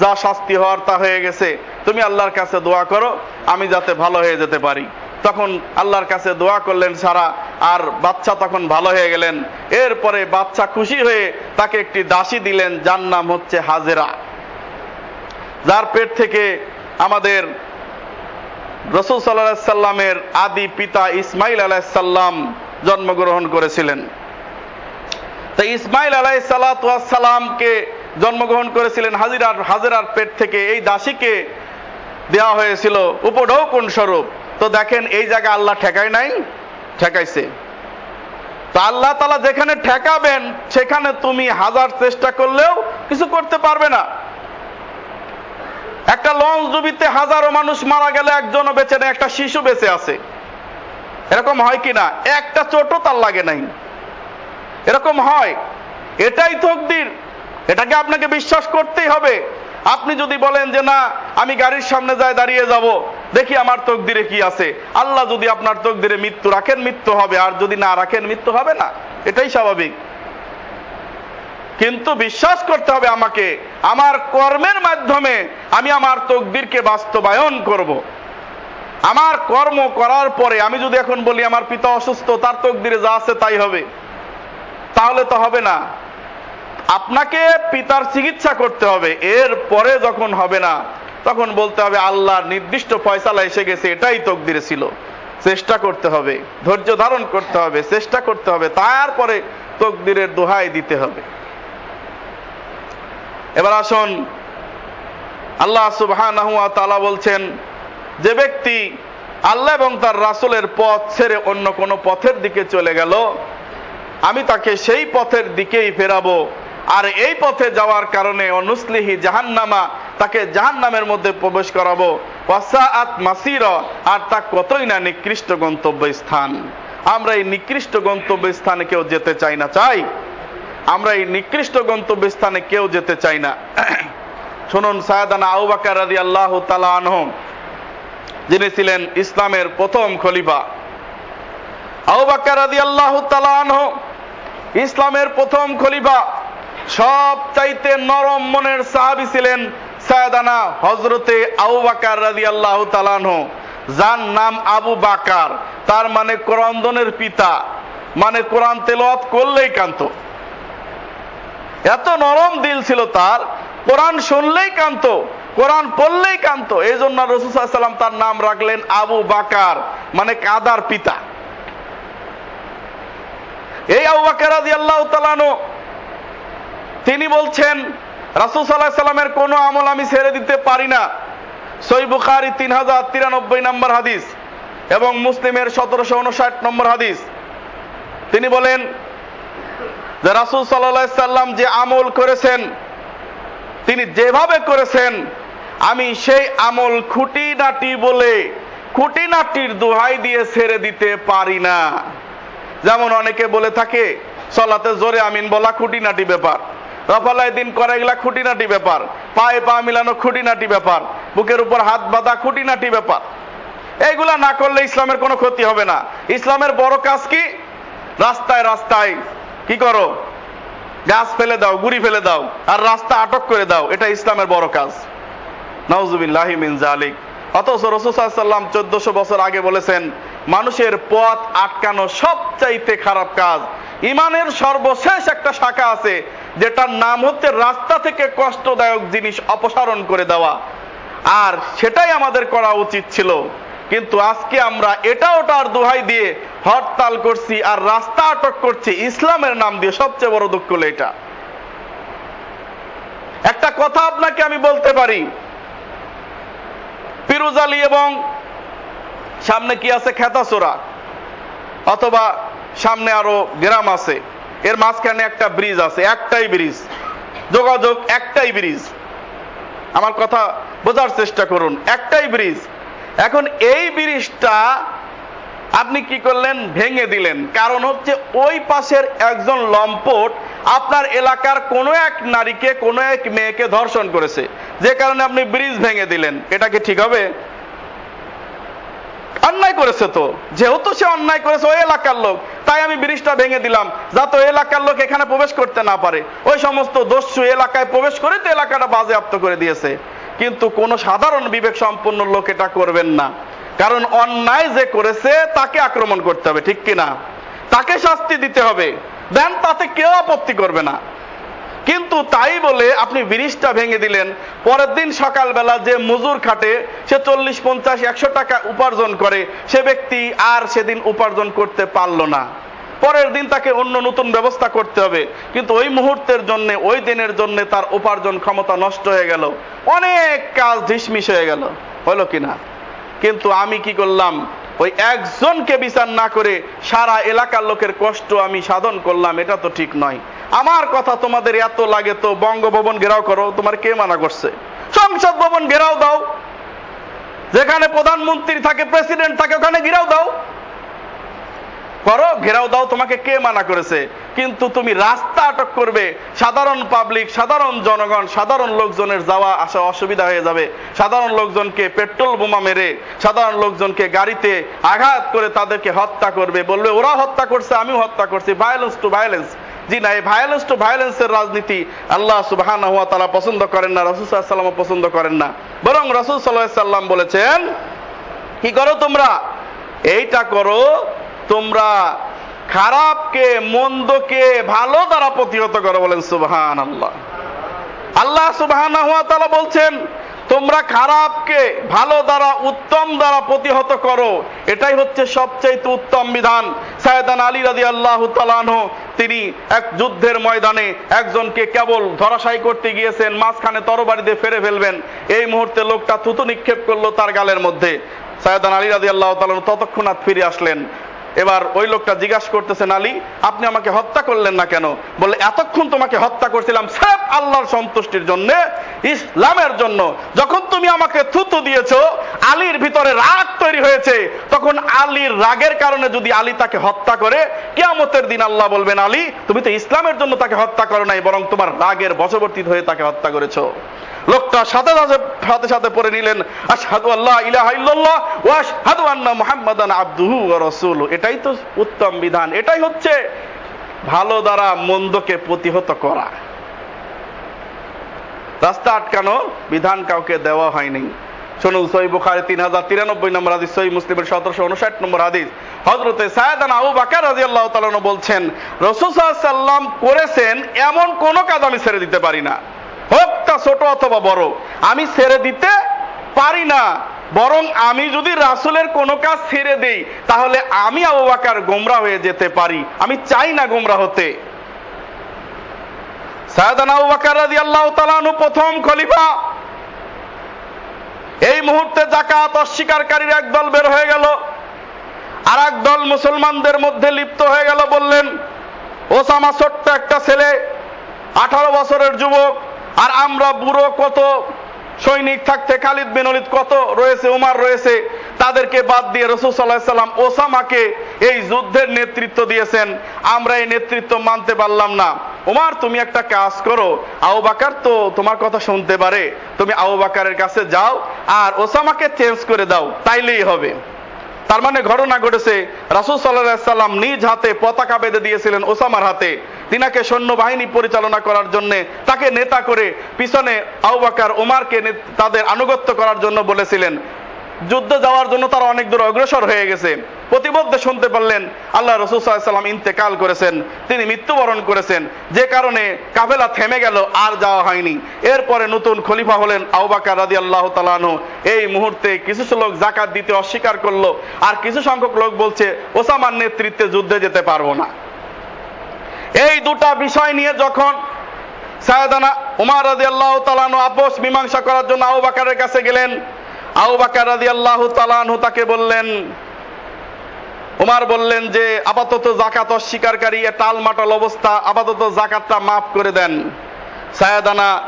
[SPEAKER 1] যা শাস্তি হওয়ার তা হয়ে গেছে। তুমি আল্লাহর কাছে দোয়া করো, আমি যাতে ভালো হয়ে যেতে পারি। তখন আল্লাহর কাছে দোয়া করলেন সারা, আর বাচ্চা তখন ভালো হয়ে গেলেন। এরপরে বাচ্চা খুশি হয়ে তাকে একটি দাসী দিলেন, যার নাম হচ্ছে হাজেরা। যার পেট থেকে আমাদের রসুল সাল্লাহ সাল্লামের আদি পিতা ইসমাইল আলাহিসাল্লাম জন্মগ্রহণ করেছিলেন। তো ইসমাইল আলাই সালাতামকে জন্মগ্রহণ করেছিলেন হাজিরার হাজিরার পেট থেকে। এই দাসীকে দেওয়া হয়েছিল উপঢৌকন স্বরূপ। তো দেখেন এই জায়গা আল্লাহ ঠেকায় নাই, ঠেকাইছে। তো আল্লাহ তালা যেখানে ঠেকাবেন, সেখানে তুমি হাজার চেষ্টা করলেও কিছু করতে পারবে না। একটা লঞ্চ ডুবিতে হাজারো মানুষ মারা গেলে একজনও বেঁচে নেই, একটা শিশু বেঁচে আছে। এরকম হয় কি না? একটা চোটও তার লাগে নাই। এরকম হয়। এটাই তকদির। এটাকে আপনাকে বিশ্বাস করতেই হবে। আপনি যদি বলেন যে, না, আমি গাড়ির সামনে যাই দাঁড়িয়ে যাব, দেখি আমার তকদিরে কি আছে। আল্লাহ যদি আপনার তকদিরে মৃত্যু রাখেন, মৃত্যু হবে। আর যদি না রাখেন, মৃত্যু হবে না। এটাই স্বাভাবিক। কিন্তু বিশ্বাস করতে হবে আমাকে। আমার কর্মের মাধ্যমে আমি আমার তকদিরকে বাস্তবায়ন করব। আমার কর্ম করার পরে আমি যদি এখন বলি আমার পিতা অসুস্থ, তার তকদিরে যা আছে তাই হবে। তাহলে তো হবে না। আপনাকে পিতার চিকিৎসা করতে হবে। এর পরে যখন হবে না, তখন বলতে হবে আল্লাহর নির্দিষ্ট ফয়সালা এসে গেছে, এটাই তকদিরে ছিল। চেষ্টা করতে হবে, ধৈর্য ধারণ করতে হবে, চেষ্টা করতে হবে, তারপরে তকদিরের দোহাই দিতে হবে। এবার আসুন। আল্লাহ সুবহানাহু ওয়া তাআলা বলছেন, যে ব্যক্তি আল্লাহ এবং তার রাসূলের পথ ছেড়ে অন্য কোন পথের দিকে চলে গেল, আমি তাকে সেই পথের দিকেই ফেরাবো। আর এই পথে যাওয়ার কারণে অনুসলিহি জাহান্নামা, তাকে জাহান্নামের মধ্যে প্রবেশ করাবো। ওয়াসাআত মাসির, আর তা কতই না নিকৃষ্ট গন্তব্য স্থান আমরা এই নিকৃষ্ট গন্তব্য স্থানে কেউ যেতে চাই না, চাই আমরা এই নিকৃষ্ট গন্তব্য স্থানে কেউ যেতে চাই না। শুনুন, সায়দানা আউবাকার রাদি আল্লাহ তালা আনহম যিনি ছিলেন ইসলামের প্রথম খলিফা। আউবাকার রাদি আল্লাহ তালা আনহম ইসলামের প্রথম খলিফা। সব চাইতে নরম মনের সাহাবি ছিলেন সায়দানা হজরতে আউবাকার রাদি আল্লাহ তালানহ যার নাম আবু বাকার। তার মানে কোরআন্দনের পিতা। মানে কোরআন তেলাওয়াত করলেই কান্ত। এত নরম দিল ছিল তার। কোরআন শুনলেই কান্ত কোরআন পড়লেই কান্ত এই জন্য রসুসাল্লাম তার নাম রাখলেন আবু বাকার মানে কাদার পিতা। এই আবু বাকার আল্লাহ তালানো তিনি বলছেন, রাসুল সাল্লাহ সাল্লামের কোনো আমল আমি ছেড়ে দিতে পারি না। সই বুখারি তিন হাজার তিরানব্বই নম্বর হাদিস এবং মুসলিমের সতেরোশো উনষাট নম্বর হাদিস। তিনি বলেন যে রাসুল সাল্লাহ সাল্লাম যে আমল করেছেন, তিনি যেভাবে করেছেন, আমি সেই আমল খুঁটিনাটি বলে খুঁটিনাটির দোহাই দিয়ে ছেড়ে দিতে পারি না। যেমন অনেকে বলে থাকে, সলাতে জোরে আমিন বলা খুঁটিনাটি ব্যাপার, রফালায় দিন করে এগুলা খুঁটিনাটি ব্যাপার, পায়ে পা মিলানো খুঁটিনাটি ব্যাপার, বুকের উপর হাত বাঁধা খুঁটিনাটি ব্যাপার। এইগুলা না করলে ইসলামের কোনো ক্ষতি হবে না। ইসলামের বড় কাজ কি? রাস্তায় রাস্তায় কি করো? গাছ ফেলে দাও, গুড়ি ফেলে দাও, আর রাস্তা আটক করে দাও, এটা ইসলামের বড় কাজ। নওজুবিল্লাহি মিন জালিক অথচ রসুসাল্লাম চোদ্দশো বছর আগে বলেছেন, মানুষের পথ আটকানো সবচাইতে খারাপ কাজ। ইমানের সর্বশেষ একটা শাখা আছে, যেটার নাম হচ্ছে রাস্তা থেকে কষ্টদায়ক জিনিস অপসারণ করে দেওয়া। আর সেটাই আমাদের করা উচিত ছিল। কিন্তু আজকে আমরা এটা ওটার দোহাই দিয়ে হরতাল করছি আর রাস্তা আটক করছি। ইসলামের নাম দিয়ে সবচেয়ে বড় দুঃখ হলো এটা। একটা কথা আপনাকে আমি বলতে পারি। পিরুজালি এবং সামনে কি আছে? খেতাচোরা অথবা সামনে আরও গ্রাম আছে। এর মাঝখানে একটা ব্রিজ আছে, একটাই ব্রিজ। যোগাযোগ একটাই ব্রিজ। আমার কথা বোঝার চেষ্টা করুন, একটাই ব্রিজ। এখন এই ব্রিজটা আপনি কি করলেন? ভেঙে দিলেন। কারণ হচ্ছে ওই পাশের একজন লম্পট আপনার এলাকার কোনো এক নারীকে, কোনো এক মেয়েকে ধর্ষণ করেছে। যে কারণে আপনি ব্রিজ ভেঙে দিলেন। এটা কি ঠিক হবে? অন্যায় করেছে তো। যেহেতু সে অন্যায় করেছে, ওই এলাকার লোক। তাই আমি ব্রিজটা ভেঙে দিলাম। যাতে ওই এলাকার লোক এখানে প্রবেশ করতে না পারে। ওই সমস্ত দস্যু এলাকায় প্রবেশ করে তো এলাকাটা বাজেয়াপ্ত করে দিয়েছে। কিন্তু কোন সাধারণ বিবেক সম্পন্ন লোক এটা করবেন না। কারণ অন্যায় যে করেছে, তাকে আক্রমণ করতে হবে, ঠিক কিনা? তাকে শাস্তি দিতে হবে। দেন তাতে কেউ আপত্তি করবে না। কিন্তু তাই বলে আপনি ব্রিজটা ভেঙে দিলেন। পরের দিন সকালবেলা যে মজুর খাটে সে চল্লিশ, পঞ্চাশ, একশো টাকা উপার্জন করে, সে ব্যক্তি আর সেদিন উপার্জন করতে পারল না। পরের দিন তাকে অন্য নতুন ব্যবস্থা করতে হবে। কিন্তু ওই মুহূর্তের জন্য, ওই দিনের জন্য তার উপার্জন ক্ষমতা নষ্ট হয়ে গেল। অনেক কাজ ঢিসমিস হয়ে গেল। হলো কিনা? কিন্তু আমি কি করলাম? ওই একজনকে বিচার না করে সারা এলাকার লোকের কষ্ট আমি সাধন করলাম, এটা তো ঠিক নয়। আমার কথা তোমাদের এত লাগে তো বঙ্গভবন ঘেরাও করো, তোমার কে মানা করছে? সংসদ ভবন ঘেরাও দাও। যেখানে প্রধানমন্ত্রী থাকে, প্রেসিডেন্ট থাকে, ওখানে ঘেরাও দাও। করো, ঘেরাও দাও তোমাকে কে মানা করেছে। কিন্তু তুমি রাস্তা আটক করবে, সাধারণ পাবলিক সাধারণ জনগণ, সাধারণ লোকজনের যাওয়া, আসা অসুবিধা হয়ে যাবে। সাধারণ লোকজনকে পেট্রোল বোমা মেরে, সাধারণ লোকজনকে গাড়িতে আঘাত করে তাদেরকে হত্যা করবে। বলবে ওরা হত্যা করছে, আমিও হত্যা করছি। ভায়োলেন্স টু ভায়োলেন্স জি না, এই ভায়োলেন্স টু ভায়োলেন্সের রাজনীতি আল্লাহ সুবাহান হুয়া তারা পছন্দ করেন না, রসুল সাল্লাম পছন্দ করেন না। বরং রসুল সাল্লাহ সাল্লাম বলেছেন, কি করো তোমরা? এইটা করো তোমরা খারাপকে, মন্দকে ভালো দ্বারা প্রতিহত করো বলেন সুবহান আল্লাহ আল্লাহ সুবহান বলছেন, তোমরা খারাপকে ভালো দ্বারা, উত্তম দ্বারা প্রতিহত করো। এটাই হচ্ছে সবচাইতে উত্তম বিধান। সায়দান আলী রাজি আল্লাহ তালানহ তিনি এক যুদ্ধের ময়দানে একজনকে কেবল ধরাশায়ী করতে গিয়েছেন, মাঝখানে তরবারি দিয়ে ফেরে ফেলবেন। এই মুহূর্তে লোকটা থুতু নিক্ষেপ করল তার গালের মধ্যে। সায়দান আলী রাজি আল্লাহ তালান ততক্ষণাৎ ফিরে আসলেন। এবার ওই লোকটা জিজ্ঞাসা করতেছেন আলী আপনি আমাকে হত্যা করলেন না কেন? বলে এতক্ষণ তোমাকে হত্যা করছিলাম স্রেফ আল্লাহর সন্তুষ্টির জন্য, ইসলামের জন্য। যখন তুমি আমাকে থুতু দিয়েছ, আলীর ভিতরে রাগ তৈরি হয়েছে, তখন আলীর রাগের কারণে যদি আলী তাকে হত্যা করে, কিয়ামতের দিন আল্লাহ বলবেন, আলী, তুমি তো ইসলামের জন্য তাকে হত্যা করো নাই, বরং তোমার রাগের বশবর্তী হয়ে তাকে হত্যা করেছ। লোকটা সাথে সাথে সাথে সাথে পড়ে নিলেন, আশহাদু আল্লাহ ইলাহা ইল্লাল্লাহ ওয়া আশহাদু আন্না মুহাম্মাদান আবদুহু ওয়া রাসূলু এটাই তো উত্তম বিধান। এটাই হচ্ছে ভালো দ্বারা মন্দকে প্রতিহত করা। রাস্তা আটকানো বিধান কাউকে দেওয়া হয়নি। শুনুন সই বুখারি তিন হাজার তিরানব্বই নম্বর হাদিস সই মুসলিমের সতেরোশো উনষাট নম্বর হাদিস। হজরতে সায়দান আবু বাকার রাজি আল্লাহ তালন বলছেন, রসুল সাল্লাম করেছেন এমন কোন কাজ আমি ছেড়ে দিতে পারি না। হোক তা ছোট অথবা বড়। আমি ছেড়ে দিতে পারি না। বরং আমি যদি রাসুলের কোনো কাজ ছেড়ে দেই, তাহলে আমি আবু বাকার গোমরা হয়ে যেতে পারি। আমি চাই না গোমরা হতে। আল্লাহ তালানু প্রথম খলিফা। এই মুহূর্তে জাকাত অস্বীকারীর একদল বের হয়ে গেল। আর দল মুসলমানদের মধ্যে লিপ্ত হয়ে গেল বললেন, ওসামা ছোট্ট একটা ছেলে, আঠারো বছরের যুবক আর আমরা বুড়ো কত, সৈনিক থাকতে খালিদ বিন কত রয়েছে, উমার রয়েছে, তাদেরকে বাদ দিয়ে রসুল সাল্লাহ সাল্লাম ওসামাকে এই যুদ্ধের নেতৃত্ব দিয়েছেন। আমরা এই নেতৃত্ব মানতে পারলাম না। উমার, তুমি একটা কাজ করো আউ বাকার তো তোমার কথা শুনতে পারে। তুমি আউ বাকারের কাছে যাও আর ওসামাকে চেঞ্জ করে দাও, তাইলেই হবে। তার মানে ঘটনা ঘটেছে, রাসুল সাল্লাহ সাল্লাম নিজ হাতে পতাকা বেঁধে দিয়েছিলেন ওসামার হাতে। তিনাকে সৈন্যবাহিনী পরিচালনা করার জন্য তাকে নেতা করে পিছনে আউবাকার ওমারকে তাদের আনুগত্য করার জন্য বলেছিলেন। যুদ্ধে যাওয়ার জন্য তারা অনেক দূর অগ্রসর হয়ে গেছে। প্রতিবদ্ধে শুনতে পারলেন, আল্লাহ রসুল সাল্লাম ইন্তেকাল করেছেন, তিনি মৃত্যুবরণ করেছেন। যে কারণে কাফেলা থেমে গেল, আর যাওয়া হয়নি। এরপরে নতুন খলিফা হলেন আউবাকার রাজি আল্লাহ তালানু এই মুহূর্তে কিছু লোক জাকাত দিতে অস্বীকার করল, আর কিছু সংখ্যক লোক বলছে, ওসামার নেতৃত্বে যুদ্ধে যেতে পারব না। এই দুটা বিষয় নিয়ে যখন সায়দানা উমার রাজি আল্লাহ তালানু আপোষ মীমাংসা করার জন্য আউ বাকারের কাছে গেলেন আউ বাকার রাজি আল্লাহ তালানহু তাকে বললেন, উমার বললেন যে, আপাতত জাকাত অস্বীকারী টালমাটাল অবস্থা, আপাতত জাকাতটা মাফ করে দেন। সায়দানা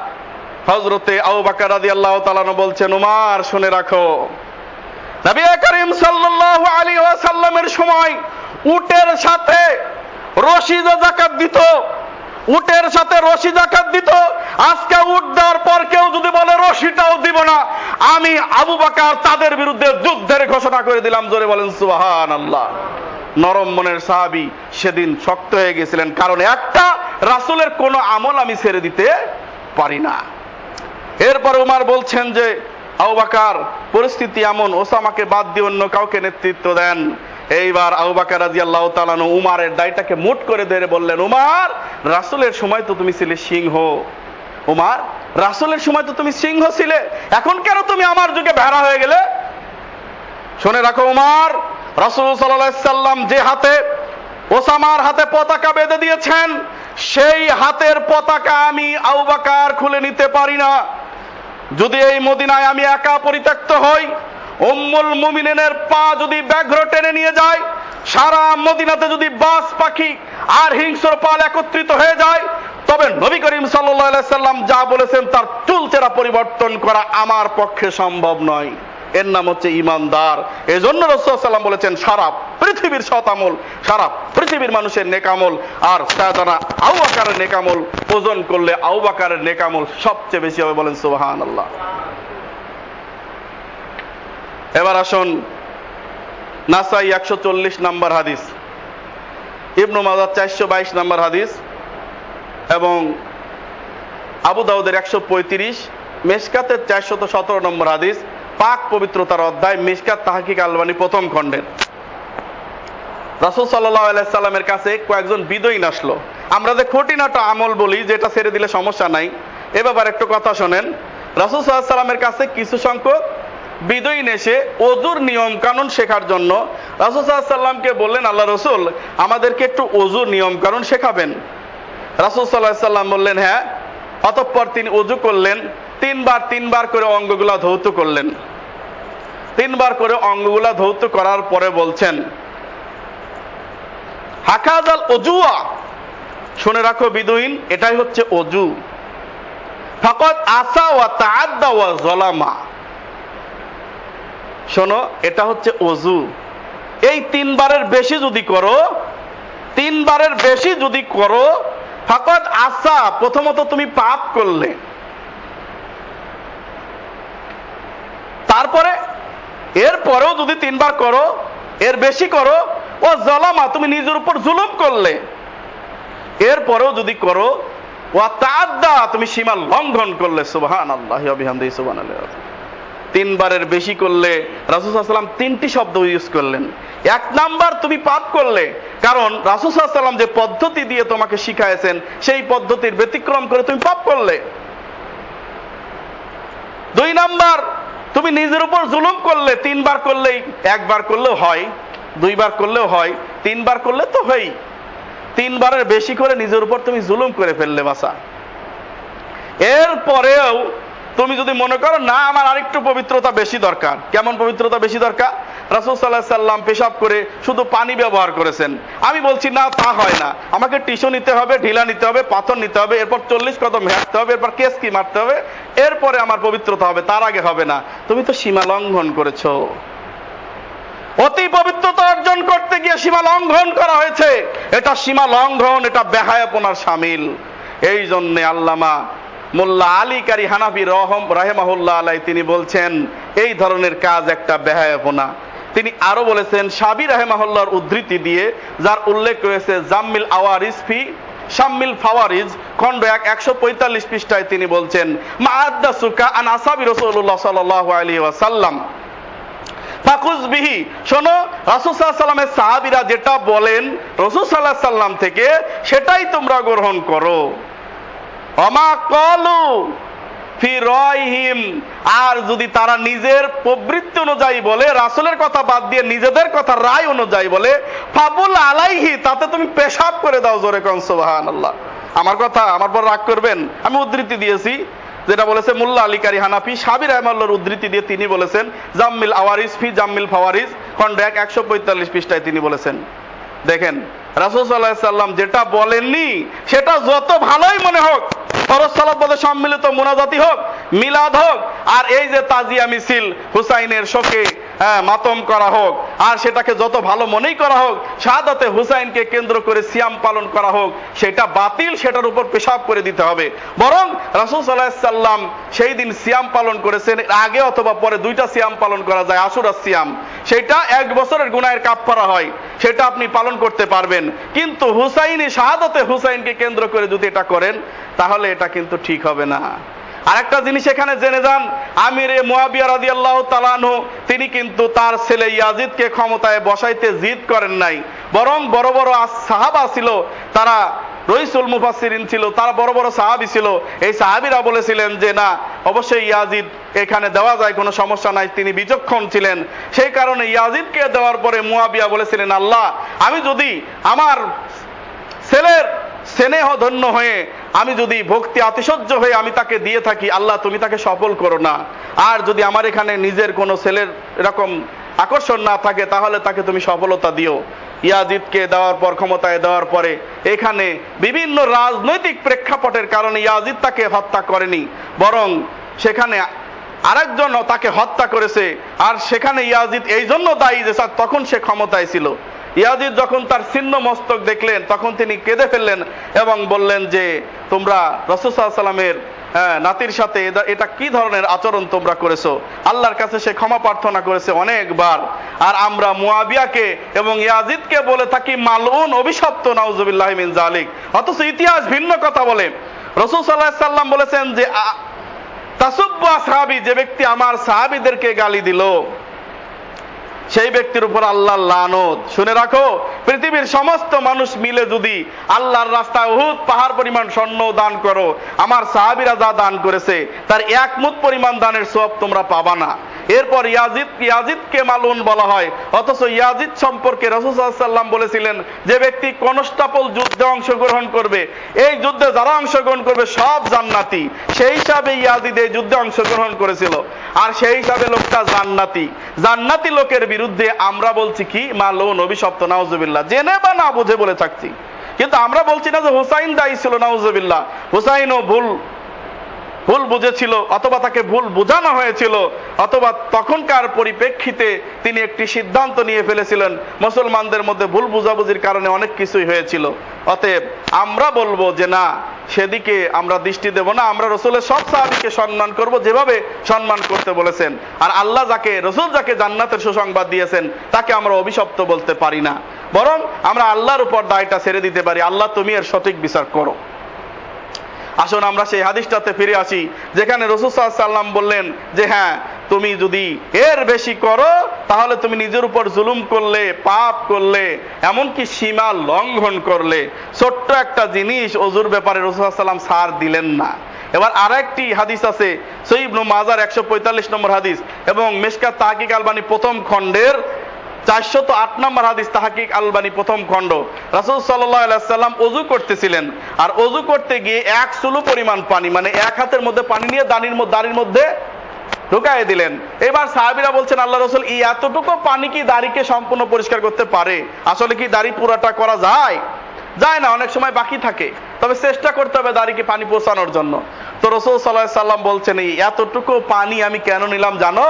[SPEAKER 1] হজরতে আউ বাকার রাজি আল্লাহ তালানু বলছেন, উমার, শুনে রাখো। নবী করিম সাল্লাল্লাহু আলাইহি ওয়াসাল্লামের সময় উটের সাথে রশিদ জাকাত দিত, উটের সাথে রশি জাকাত দিত, আজকে উট দেওয়ার পর কেউ যদি বলে রশিটাও দিব না, আমি আবু বাকার তাদের বিরুদ্ধে যুদ্ধের ঘোষণা করে দিলাম, জোরে বলেন সুবাহান আল্লাহ নরম মনের সাহাবি সেদিন শক্ত হয়ে গেছিলেন, কারণ একটা রাসুলের কোন আমল আমি ছেড়ে দিতে পারি না। এরপর উমার বলছেন যে, আবু আউবাকার পরিস্থিতি এমন, ওসামাকে বাদ দিয়ে অন্য কাউকে নেতৃত্ব দেন। এইবার আউবাকার রাজি আল্লাহ তালানো উমারের দায়টাকে মুট করে ধরে বললেন, উমার, রাসুলের সময় তো তুমি ছিলে সিংহ। উমার, রাসুলের সময় তো তুমি সিংহ ছিলে, এখন কেন তুমি আমার যুগে ভেড়া হয়ে গেলে? শুনে রাখো উমার, রাসুল সাল্লাম যে হাতে ওসামার হাতে পতাকা বেঁধে দিয়েছেন, সেই হাতের পতাকা আমি আউবাকার খুলে নিতে পারি না। যদি এই মদিনায় আমি একা পরিত্যক্ত হই উম্মুল মুমিনের পা যদি ব্যাঘ্র টেনে নিয়ে যায়, সারা মদিনাতে যদি বাস, পাখি আর হিংস্র পাল একত্রিত হয়ে যায়, তবে নবী করিম সাল্লাম যা বলেছেন তার চুলচেরা পরিবর্তন করা আমার পক্ষে সম্ভব নয়। এর নাম হচ্ছে ইমানদার। এই জন্য রসুলাম বলেছেন, সারা পৃথিবীর শতামল সারা পৃথিবীর মানুষের নেকামল আর সায়দানা আউ আকারের নেকামল ওজন করলে আউ আকারের নেকামল সবচেয়ে বেশি হবে বলেন সুবাহান আল্লাহ এবার আসুন নাসাই একশো চল্লিশ নাম্বার হাদিস, ইবনু মাজাদ চারশো বাইশ নাম্বার হাদিস এবং আবু দাউদের একশো পঁয়ত্রিশ, মেসকাতের চারশত সতেরো নম্বর হাদিস, পাক পবিত্রতার অধ্যায়, মিসকাত তাহাকিক আলবানি প্রথম খণ্ডের রাসুল সাল্লাহ সাল্লামের কাছে কয়েকজন বিদয়ীন আসলো আমরা যে খুঁটিনাটা আমল বলি, যেটা ছেড়ে দিলে সমস্যা নাই। এ ব্যাপারে একটু কথা শোনেন। রাসুল সাল্লাহ সাল্লামের কাছে কিছু সংখ্যক বিদয়ীন এসে অজুর নিয়ম কানুন শেখার জন্য রাসুল সাল্লামকে বললেন, আল্লাহ রসুল, আমাদেরকে একটু অজুর নিয়ম কানুন শেখাবেন। রাসুল সাল্লাহ সাল্লাম বললেন হ্যাঁ। অতঃপর তিনি অজু করলেন, তিনবার তিনবার করে অঙ্গগুলা ধৌত করলেন। তিনবার করে অঙ্গগুলা ধৌত করার পরে বলছেন হাকাজাল অজুয়া। শুনে রাখো বিদুইন, এটাই হচ্ছে অজু। ফাকত আসা ওয়া তাআদ্দা ওয়া জলামা। শোনো, এটা হচ্ছে অজু এই তিনবারের বেশি যদি করো, তিনবারের বেশি যদি করো ফাকত আসা প্রথমত তুমি পাপ করলে। তারপরে এর পরেও যদি তিনবার করো, এর বেশি করো, ও জলামা, তুমি নিজের উপর জুলুম করলে। এর পরেও যদি করো ও তাদ্দা তুমি সীমা লঙ্ঘন করলে সুবহান আল্লাহ অবিহামদি সুবহান আল্লাহ তিনবারের বেশি করলে রাসুসাল্লাম তিনটি শব্দ ইউজ করলেন। এক নাম্বার তুমি পাপ করলে, কারণ রাসুসাল্লাম যে পদ্ধতি দিয়ে তোমাকে শিখাইছেন, সেই পদ্ধতির ব্যতিক্রম করে তুমি পাপ করলে। দুই নাম্বার, তুমি নিজের উপর জুলুম করলে, তিনবার করলেই একবার করলেও হয়, দুইবার করলেও হয়, তিনবার করলে তো হই তিনবারের বেশি করে নিজের উপর তুমি জুলুম করে ফেললে বাসা এরপরেও তুমি যদি মনে করো, না, আমার আরেকটু পবিত্রতা বেশি দরকার। কেমন পবিত্রতা বেশি দরকার? রাসুল সাল্লাহ সাল্লাম পেশাব করে শুধু পানি ব্যবহার করেছেন। আমি বলছি, না, তা হয় না। আমাকে টিস্যু নিতে হবে, ঢিলা নিতে হবে, পাথর নিতে হবে, এরপর চল্লিশ কদম হাঁটতে হবে, এরপর কেসকি মারতে হবে, এরপরে আমার পবিত্রতা হবে, তার আগে হবে না। তুমি তো সীমা লঙ্ঘন করেছ। অতি পবিত্রতা অর্জন করতে গিয়ে সীমা লঙ্ঘন করা হয়েছে। এটা সীমা লঙ্ঘন, এটা বেহায়াপনার সামিল। এই জন্যে আল্লামা মোল্লা আলী কারি হানাফি রহম রাহেমাহুল্লাহ আলাই তিনি বলছেন, এই ধরনের কাজ একটা বেহায়াপনা তিনি আরও বলেছেন, সাবি রাহেমাহুল্লাহর উদ্ধৃতি দিয়ে, যার উল্লেখ রয়েছে জাম্মিল আওয়ারিস ফি শাম্মিল ফাওয়ারিজ, খণ্ড এক, একশো পঁয়তাল্লিশ পৃষ্ঠায় তিনি বলছেন, মা আদ্দা সুকা আন আসাবি রসুল্লাহ সাল্লাহ আলী ওয়াসাল্লাম। ফাকুজ বিহি। শোনো, রসুল সাল্লামের সাহাবিরা যেটা বলেন, রসুল সাল্লাহ সাল্লাম থেকে, সেটাই তোমরা গ্রহণ করো। অমা কলু আর যদি তারা নিজের প্রবৃত্তি অনুযায়ী বলে, রাসুলের কথা বাদ দিয়ে নিজেদের কথা, রায় অনুযায়ী বলে, ফাবুল আলাইহি, তাতে তুমি পেশাব করে দাও জোরে কন সুবহান আল্লাহ আমার কথা, আমার পর রাগ করবেন? আমি উদ্ধৃতি দিয়েছি, যেটা বলেছে মুল্লা আলী কারি হানাফি, সাবির রহমাল্লার উদ্ধৃতি দিয়ে তিনি বলেছেন, জাম্মিল আওয়ারিস ফি জাম্মিল ফাওয়ারিস খন্ড এক, একশো পঁয়তাল্লিশ পৃষ্ঠায় তিনি বলেছেন। দেখেন, রাসুল সাল্লাহ সাল্লাম যেটা বলেননি, সেটা যত ভালোই মনে হোক ফরজ সালাত পদে সম্মিলিত মোনাজাতি হোক, মিলাদ হোক, আর এই যে তাজিয়া মিছিল হুসাইনের শোকে হ্যাঁ মাতম করা হোক। আর সেটাকে যত ভালো মনেই করা হোক, শাহাদাতে হুসাইনকে কেন্দ্র করে সিয়াম পালন করা হোক, সেটা বাতিল, সেটার উপর পেশাব করে দিতে হবে। বরং রাসুল সাল্লাম সেই দিন সিয়াম পালন করেছেন আগে অথবা পরে দুইটা সিয়াম পালন করা যায় আশুরা সিয়াম। সেটা এক বছরের গুনায়ের কাপড়া হয়, সেটা আপনি পালন করতে পারবেন। কিন্তু হুসাইনি, শাহাদতে হুসাইনকে কেন্দ্র করে যদি এটা করেন, তাহলে এটা কিন্তু ঠিক হবে না। আরেকটা জিনিস এখানে জেনে যান। আমিরে মুয়াবিয়া রাদিয়াল্লাহু তাআলাহু তিনি কিন্তু তার ছেলে ইয়াজিদকে ক্ষমতায় বসাইতে জিদ করেন নাই। বরং বড় বড় সাহাবা ছিল, তারা রইসুল মুফাসিরিন ছিল, তারা বড় বড় সাহাবী ছিল। এই সাহাবিরা বলেছিলেন যে, না, অবশ্যই ইয়াজিদ এখানে দেওয়া যায়, কোনো সমস্যা নাই, তিনি বিচক্ষণ ছিলেন। সেই কারণে ইয়াজিদকে দেওয়ার পরে মুয়াবিয়া বলেছিলেন, আল্লাহ, আমি যদি আমার ছেলের স্নেহ ধন্য হয়ে আমি যদি ভক্তি আতিশয্য হয়ে আমি তাকে দিয়ে থাকি, আল্লাহ তুমি তাকে সফল করো না। আর যদি আমার এখানে নিজের কোনো ছেলের এরকম আকর্ষণ না থাকে, তাহলে তাকে তুমি সফলতা দিও। ইয়াজিদকে দেওয়ার পর, ক্ষমতায় দেওয়ার পরে, এখানে বিভিন্ন রাজনৈতিক প্রেক্ষাপটের কারণে ইয়াজিদ তাকে হত্যা করেনি, বরং সেখানে আরেকজন তাকে হত্যা করেছে, আর সেখানে ইয়াজিদ এই জন্য দায়ী যে তখন সে ক্ষমতায় ছিল। ইয়াজিদ যখন তার ছিন্ন মস্তক দেখলেন তখন তিনি কেঁদে ফেললেন এবং বললেন যে তোমরা রসুল্লাহ সাল্লামের হ্যাঁ, নাতির সাথে এটা- এটা কি ধরনের আচরণ তোমরা করেছ? আল্লাহর কাছে সে ক্ষমা প্রার্থনা করেছে অনেকবার। আর আমরা মুয়াবিয়াকে এবং ইয়াজিদকে বলে থাকি মালউন অভিশপ্ত নাউজুবিল্লাহ মিন জালিক অথচ ইতিহাস ভিন্ন কথা বলে। রসুল সাল্লাহ সাল্লাম বলেছেন যে তাসুব্বা সাহাবি যে ব্যক্তি আমার সাহাবিদেরকে গালি দিল। সেই ব্যক্তির উপর আল্লাহর লানত। শুনে রাখো, পৃথিবীর সমস্ত মানুষ মিলে যদি আল্লাহর রাস্তায় উহুদ পাহাড় পরিমাণ স্বর্ণ দান করো, আমার সাহাবিরা যা দান করেছে, তার এক মুঠ পরিমাণ দানের সব তোমরা পাবা না। এরপর ইয়াজিদ, ইয়াজিদকে মালুন বলা হয়। অথচ ইয়াজিদ সম্পর্কে রসুসাল্লাম বলেছিলেন যে ব্যক্তি কনস্টাপল যুদ্ধে অংশগ্রহণ করবে। এই যুদ্ধে যারা অংশগ্রহণ করবে সব জান্নাতি। সেই হিসাবে ইয়াজিদ এই যুদ্ধে অংশগ্রহণ করেছিল। আর সেই হিসাবে লোকটা জান্নাতি। জান্নাতি লোকের বিরুদ্ধে আমরা বলছি কি? মালুন অভিশপ্ত, নাউজুবিল্লাহ। জেনে বা না বুঝে বলে থাকছি। কিন্তু আমরা বলছি না যে হুসাইন দায়ী ছিল, নাউজুবিল্লাহ। হুসাইনও ভুল। ভুল বুঝেছিল অথবা তাকে ভুল বোঝানো হয়েছিল অথবা তখনকার পরিপ্রেক্ষিতে তিনি একটি সিদ্ধান্ত নিয়ে ফেলেছিলেন। মুসলমানদের মধ্যে ভুল বুঝাবুঝির কারণে অনেক কিছুই হয়েছিল। অতএব আমরা বলব যে না, সেদিকে আমরা দৃষ্টি দেব না। আমরা রসুলের সব সাহাবিকে সম্মান করব যেভাবে সম্মান করতে বলেছেন। আর আল্লাহ যাকে, রসুল যাকে জান্নাতের সুসংবাদ দিয়েছেন, তাকে আমরা অভিশপ্ত বলতে পারি না। বরং আমরা আল্লাহর উপর দায়টা ছেড়ে দিতে পারি। আল্লাহ তুমি এর সঠিক বিচার করো। আসুন আমরা সেই হাদিসটাতে ফিরে আসি, যেখানে রসুল সাল্লাম বললেন যে হ্যাঁ তুমি যদি এর বেশি করো, তাহলে তুমি নিজের উপর জুলুম করলে, পাপ করলে, এমনকি সীমা লঙ্ঘন করলে। ছোট্ট একটা জিনিস অজুর ব্যাপারে রসুল সাল্লাম সার দিলেন না। এবার আর একটি হাদিস আছে সৈবনু মাজার একশো পঁয়তাল্লিশ নম্বর হাদিস এবং মেশকা তাকিক আলবানি প্রথম খণ্ডের চারশত আট নম্বর হাদিস, তাহাকিক আলবানি প্রথম খণ্ড। রাসুল সাল্লাম অজু করতেছিলেন। আর অজু করতে গিয়ে এক সুলু পরিমাণ পানি মানে এক হাতের মধ্যে পানি নিয়ে দানির মধ্যে, দাড়ির মধ্যে ঢুকাই দিলেন। এবার সাহাবিরা বলছেন আল্লাহ রসুল, এই এতটুকু পানি কি দাড়িকে সম্পূর্ণ পরিষ্কার করতে পারে? আসলে কি দাড়ি পুরাটা করা যায়? যায় না, অনেক সময় বাকি থাকে। তবে চেষ্টা করতে হবে দাড়িকে পানি পৌঁছানোর জন্য। তো রসুল সাল্লাহ সাল্লাম বলছেন, এই এতটুকু পানি আমি কেন নিলাম জানো?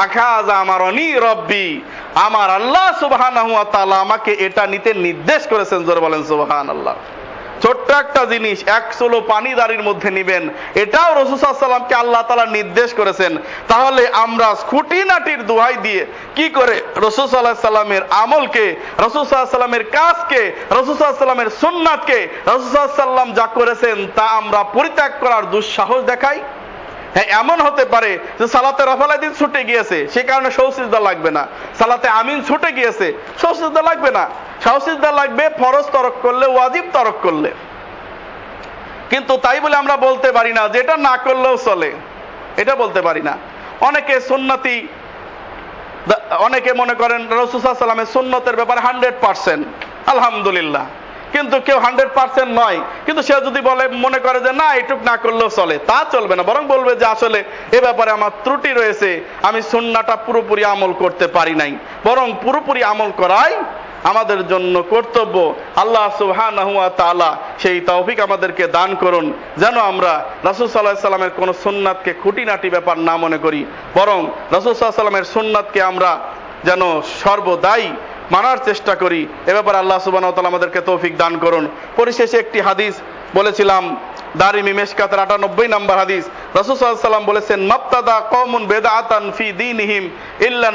[SPEAKER 1] হাখাজ আমার অনি রব্বি। আমার আল্লাহ সুবাহান আমাকে এটা নিতে নির্দেশ করেছেন, জোর বলেন সুবাহান আল্লাহ ছোট্ট একটা জিনিস, এক সোলো পানি দাঁড়ির মধ্যে নিবেন। এটাও রসুসাল্লামকে আল্লাহ তালা নির্দেশ করেছেন। তাহলে আমরা খুঁটিনাটির দোহাই দিয়ে কি করে রসুসাল্লাহ সাল্লামের আমলকে রসুসাল্লামের কাজকে রসুসাল্লামের সুন্নাতকে রসুসাল্লাম যা করেছেন তা আমরা পরিত্যাগ করার দুঃসাহস দেখাই? হ্যাঁ এমন হতে পারে যে সালাতে রাফালাদিন ছুটে গিয়েছে, সে কারণে সৌসিজদা লাগবে না। সালাতে আমিন ছুটে গিয়েছে, সৌসিজদা লাগবে না। সৌসিজদা লাগবে, ফরজ তরক করলে, ওয়াজিব তরক করলে। কিন্তু তাই বলে আমরা বলতে পারি না, যেটা না করলেও চলে, এটা বলতে পারি না। অনেকে সুন্নতি, অনেকে মনে করেন রসুসাল্লামের সুন্নতের ব্যাপারে হান্ড্রেড পার্সেন্ট, আলহামদুলিল্লাহ। কিন্তু কেউ হান্ড্রেড পার্সেন্ট নয়, কিন্তু সে যদি বলে, মনে করে যে না, এটুক না করলেও চলে, তা চলবে না, বরং বলবে যে আসলে এ ব্যাপারে আমার ত্রুটি রয়েছে, আমি সুন্নাটা পুরোপুরি আমল করতে পারি নাই। বরং পুরোপুরি আমল করাই আমাদের জন্য কর্তব্য। আল্লাহ তাআলা সেই তৌফিক আমাদেরকে দান করুন। যেন আমরা রাসূল আলাইহি সাল্লামের কোন সুন্নাতকে খুঁটিনাটি ব্যাপার না মনে করি, বরং রাসূল সাল্লাল্লাহু সাল্লামের সুন্নাতকে আমরা যেন সর্বদাই মানার চেষ্টা করি, এ ব্যাপারে আল্লাহ সুবাহ আমাদেরকে তৌফিক দান করুন। পরিশেষে একটি হাদিস বলেছিলাম দারিমি মেশকাতের আটানব্বই নাম্বার হাদিস। রসুসাল্লাম বলেছেন কমুন ফি দীনিহিম ইল্লা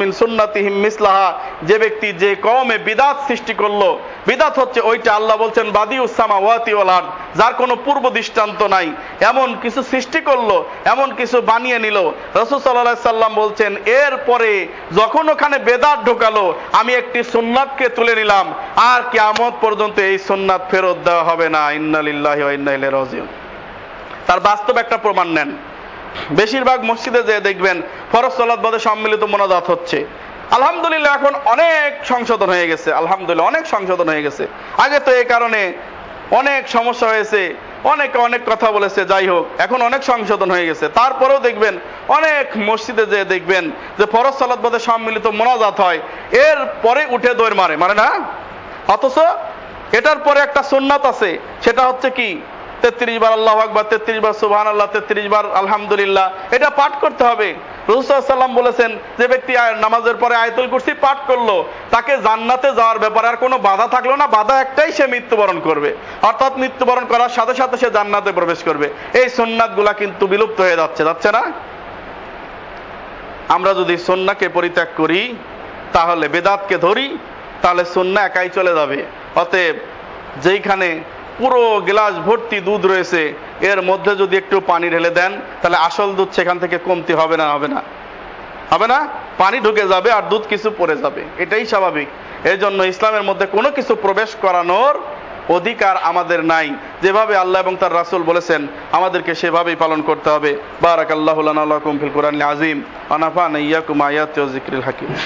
[SPEAKER 1] মিন সুন্নাতিহিম মিসলাহা। যে ব্যক্তি যে কওমে বিদাত সৃষ্টি করল, বিদাত হচ্ছে ওইটা আল্লাহ বলছেন, বাদিউস সামাওয়াতি ওয়াল আরদ যার কোনো পূর্ব দৃষ্টান্ত নাই। এমন কিছু সৃষ্টি করল, এমন কিছু বানিয়ে নিল। রসুল সাল্লাহ সাল্লাম বলছেন, এরপরে যখন ওখানে বেদাত ঢোকালো, আমি একটি সুন্নাতকে তুলে নিলাম, আর কিয়ামত পর্যন্ত এই সুন্নাত ফেরত দেওয়া হবে না। ইন্নালিল্লাহি ইন্না ইলাইহি রাজিউন তার বাস্তব একটা প্রমাণ নেন। বেশিরভাগ মসজিদে যে দেখবেন ফরজ সালাত বাদে সম্মিলিত মোনাজাত হচ্ছে। আলহামদুলিল্লাহ, এখন অনেক সংশোধন হয়ে গেছে। আলহামদুলিল্লাহ, অনেক সংশোধন হয়ে গেছে। আগে তো এই কারণে অনেক সমস্যা হয়েছে। অনেকে অনেক কথা বলেছে, যাই হোক, এখন অনেক সংশোধন হয়ে গেছে। তারপরেও দেখবেন অনেক মসজিদে যে দেখবেন যে ফরজ সালাত বাদে সম্মিলিত মোনাজাত হয়, এর পরে উঠে দৌড় মারে। মানে না? অথচ এটার পরে একটা সুন্নাত আছে। সেটা হচ্ছে কি? তেত্রিশ বার আল্লাহ আকবার, তেত্রিশ বার সুবহান আল্লাহ তেত্রিশ বার আলহামদুলিল্লাহ। এটা পাঠ করতে হবে। রসুসাল্লাম বলেছেন, যে ব্যক্তি নামাজের পরে আয়তুল কুরসি পাঠ করল, তাকে জান্নাতে যাওয়ার ব্যাপারে আর কোনো বাধা থাকল না। বাধা একটাই, সে মৃত্যুবরণ করবে। অর্থাৎ মৃত্যুবরণ করার সাথে সাথে সে জান্নাতে প্রবেশ করবে। এই সুন্নাতগুলা কিন্তু বিলুপ্ত হয়ে যাচ্ছে যাচ্ছে না? আমরা যদি সন্নাকে পরিত্যাগ করি, তাহলে বেদাতকে ধরি, তাহলে সন্না একাই চলে যাবে। অতএব যেইখানে পুরো গ্লাস ভর্তি দুধ রয়েছে। এর মধ্যে যদি একটু পানি ঢেলে দেন, তাহলে আসল দুধ সেখান থেকে কমতি হবে না হবে না। হবে না? পানি ঢুকে যাবে আর দুধ কিছু পড়ে যাবে। এটাই স্বাভাবিক। এই জন্য ইসলামের মধ্যে কোনো কিছু প্রবেশ করানোর অধিকার আমাদের নাই। যেভাবে আল্লাহ এবং তার রাসূল বলেছেন, আমাদেরকে সেভাবেই পালন করতে হবে। ওয়া লাকুম ফিল আযীম। আনাফানা ইয়াকুম আয়াতি ওয়া যিকরিল হাকীম।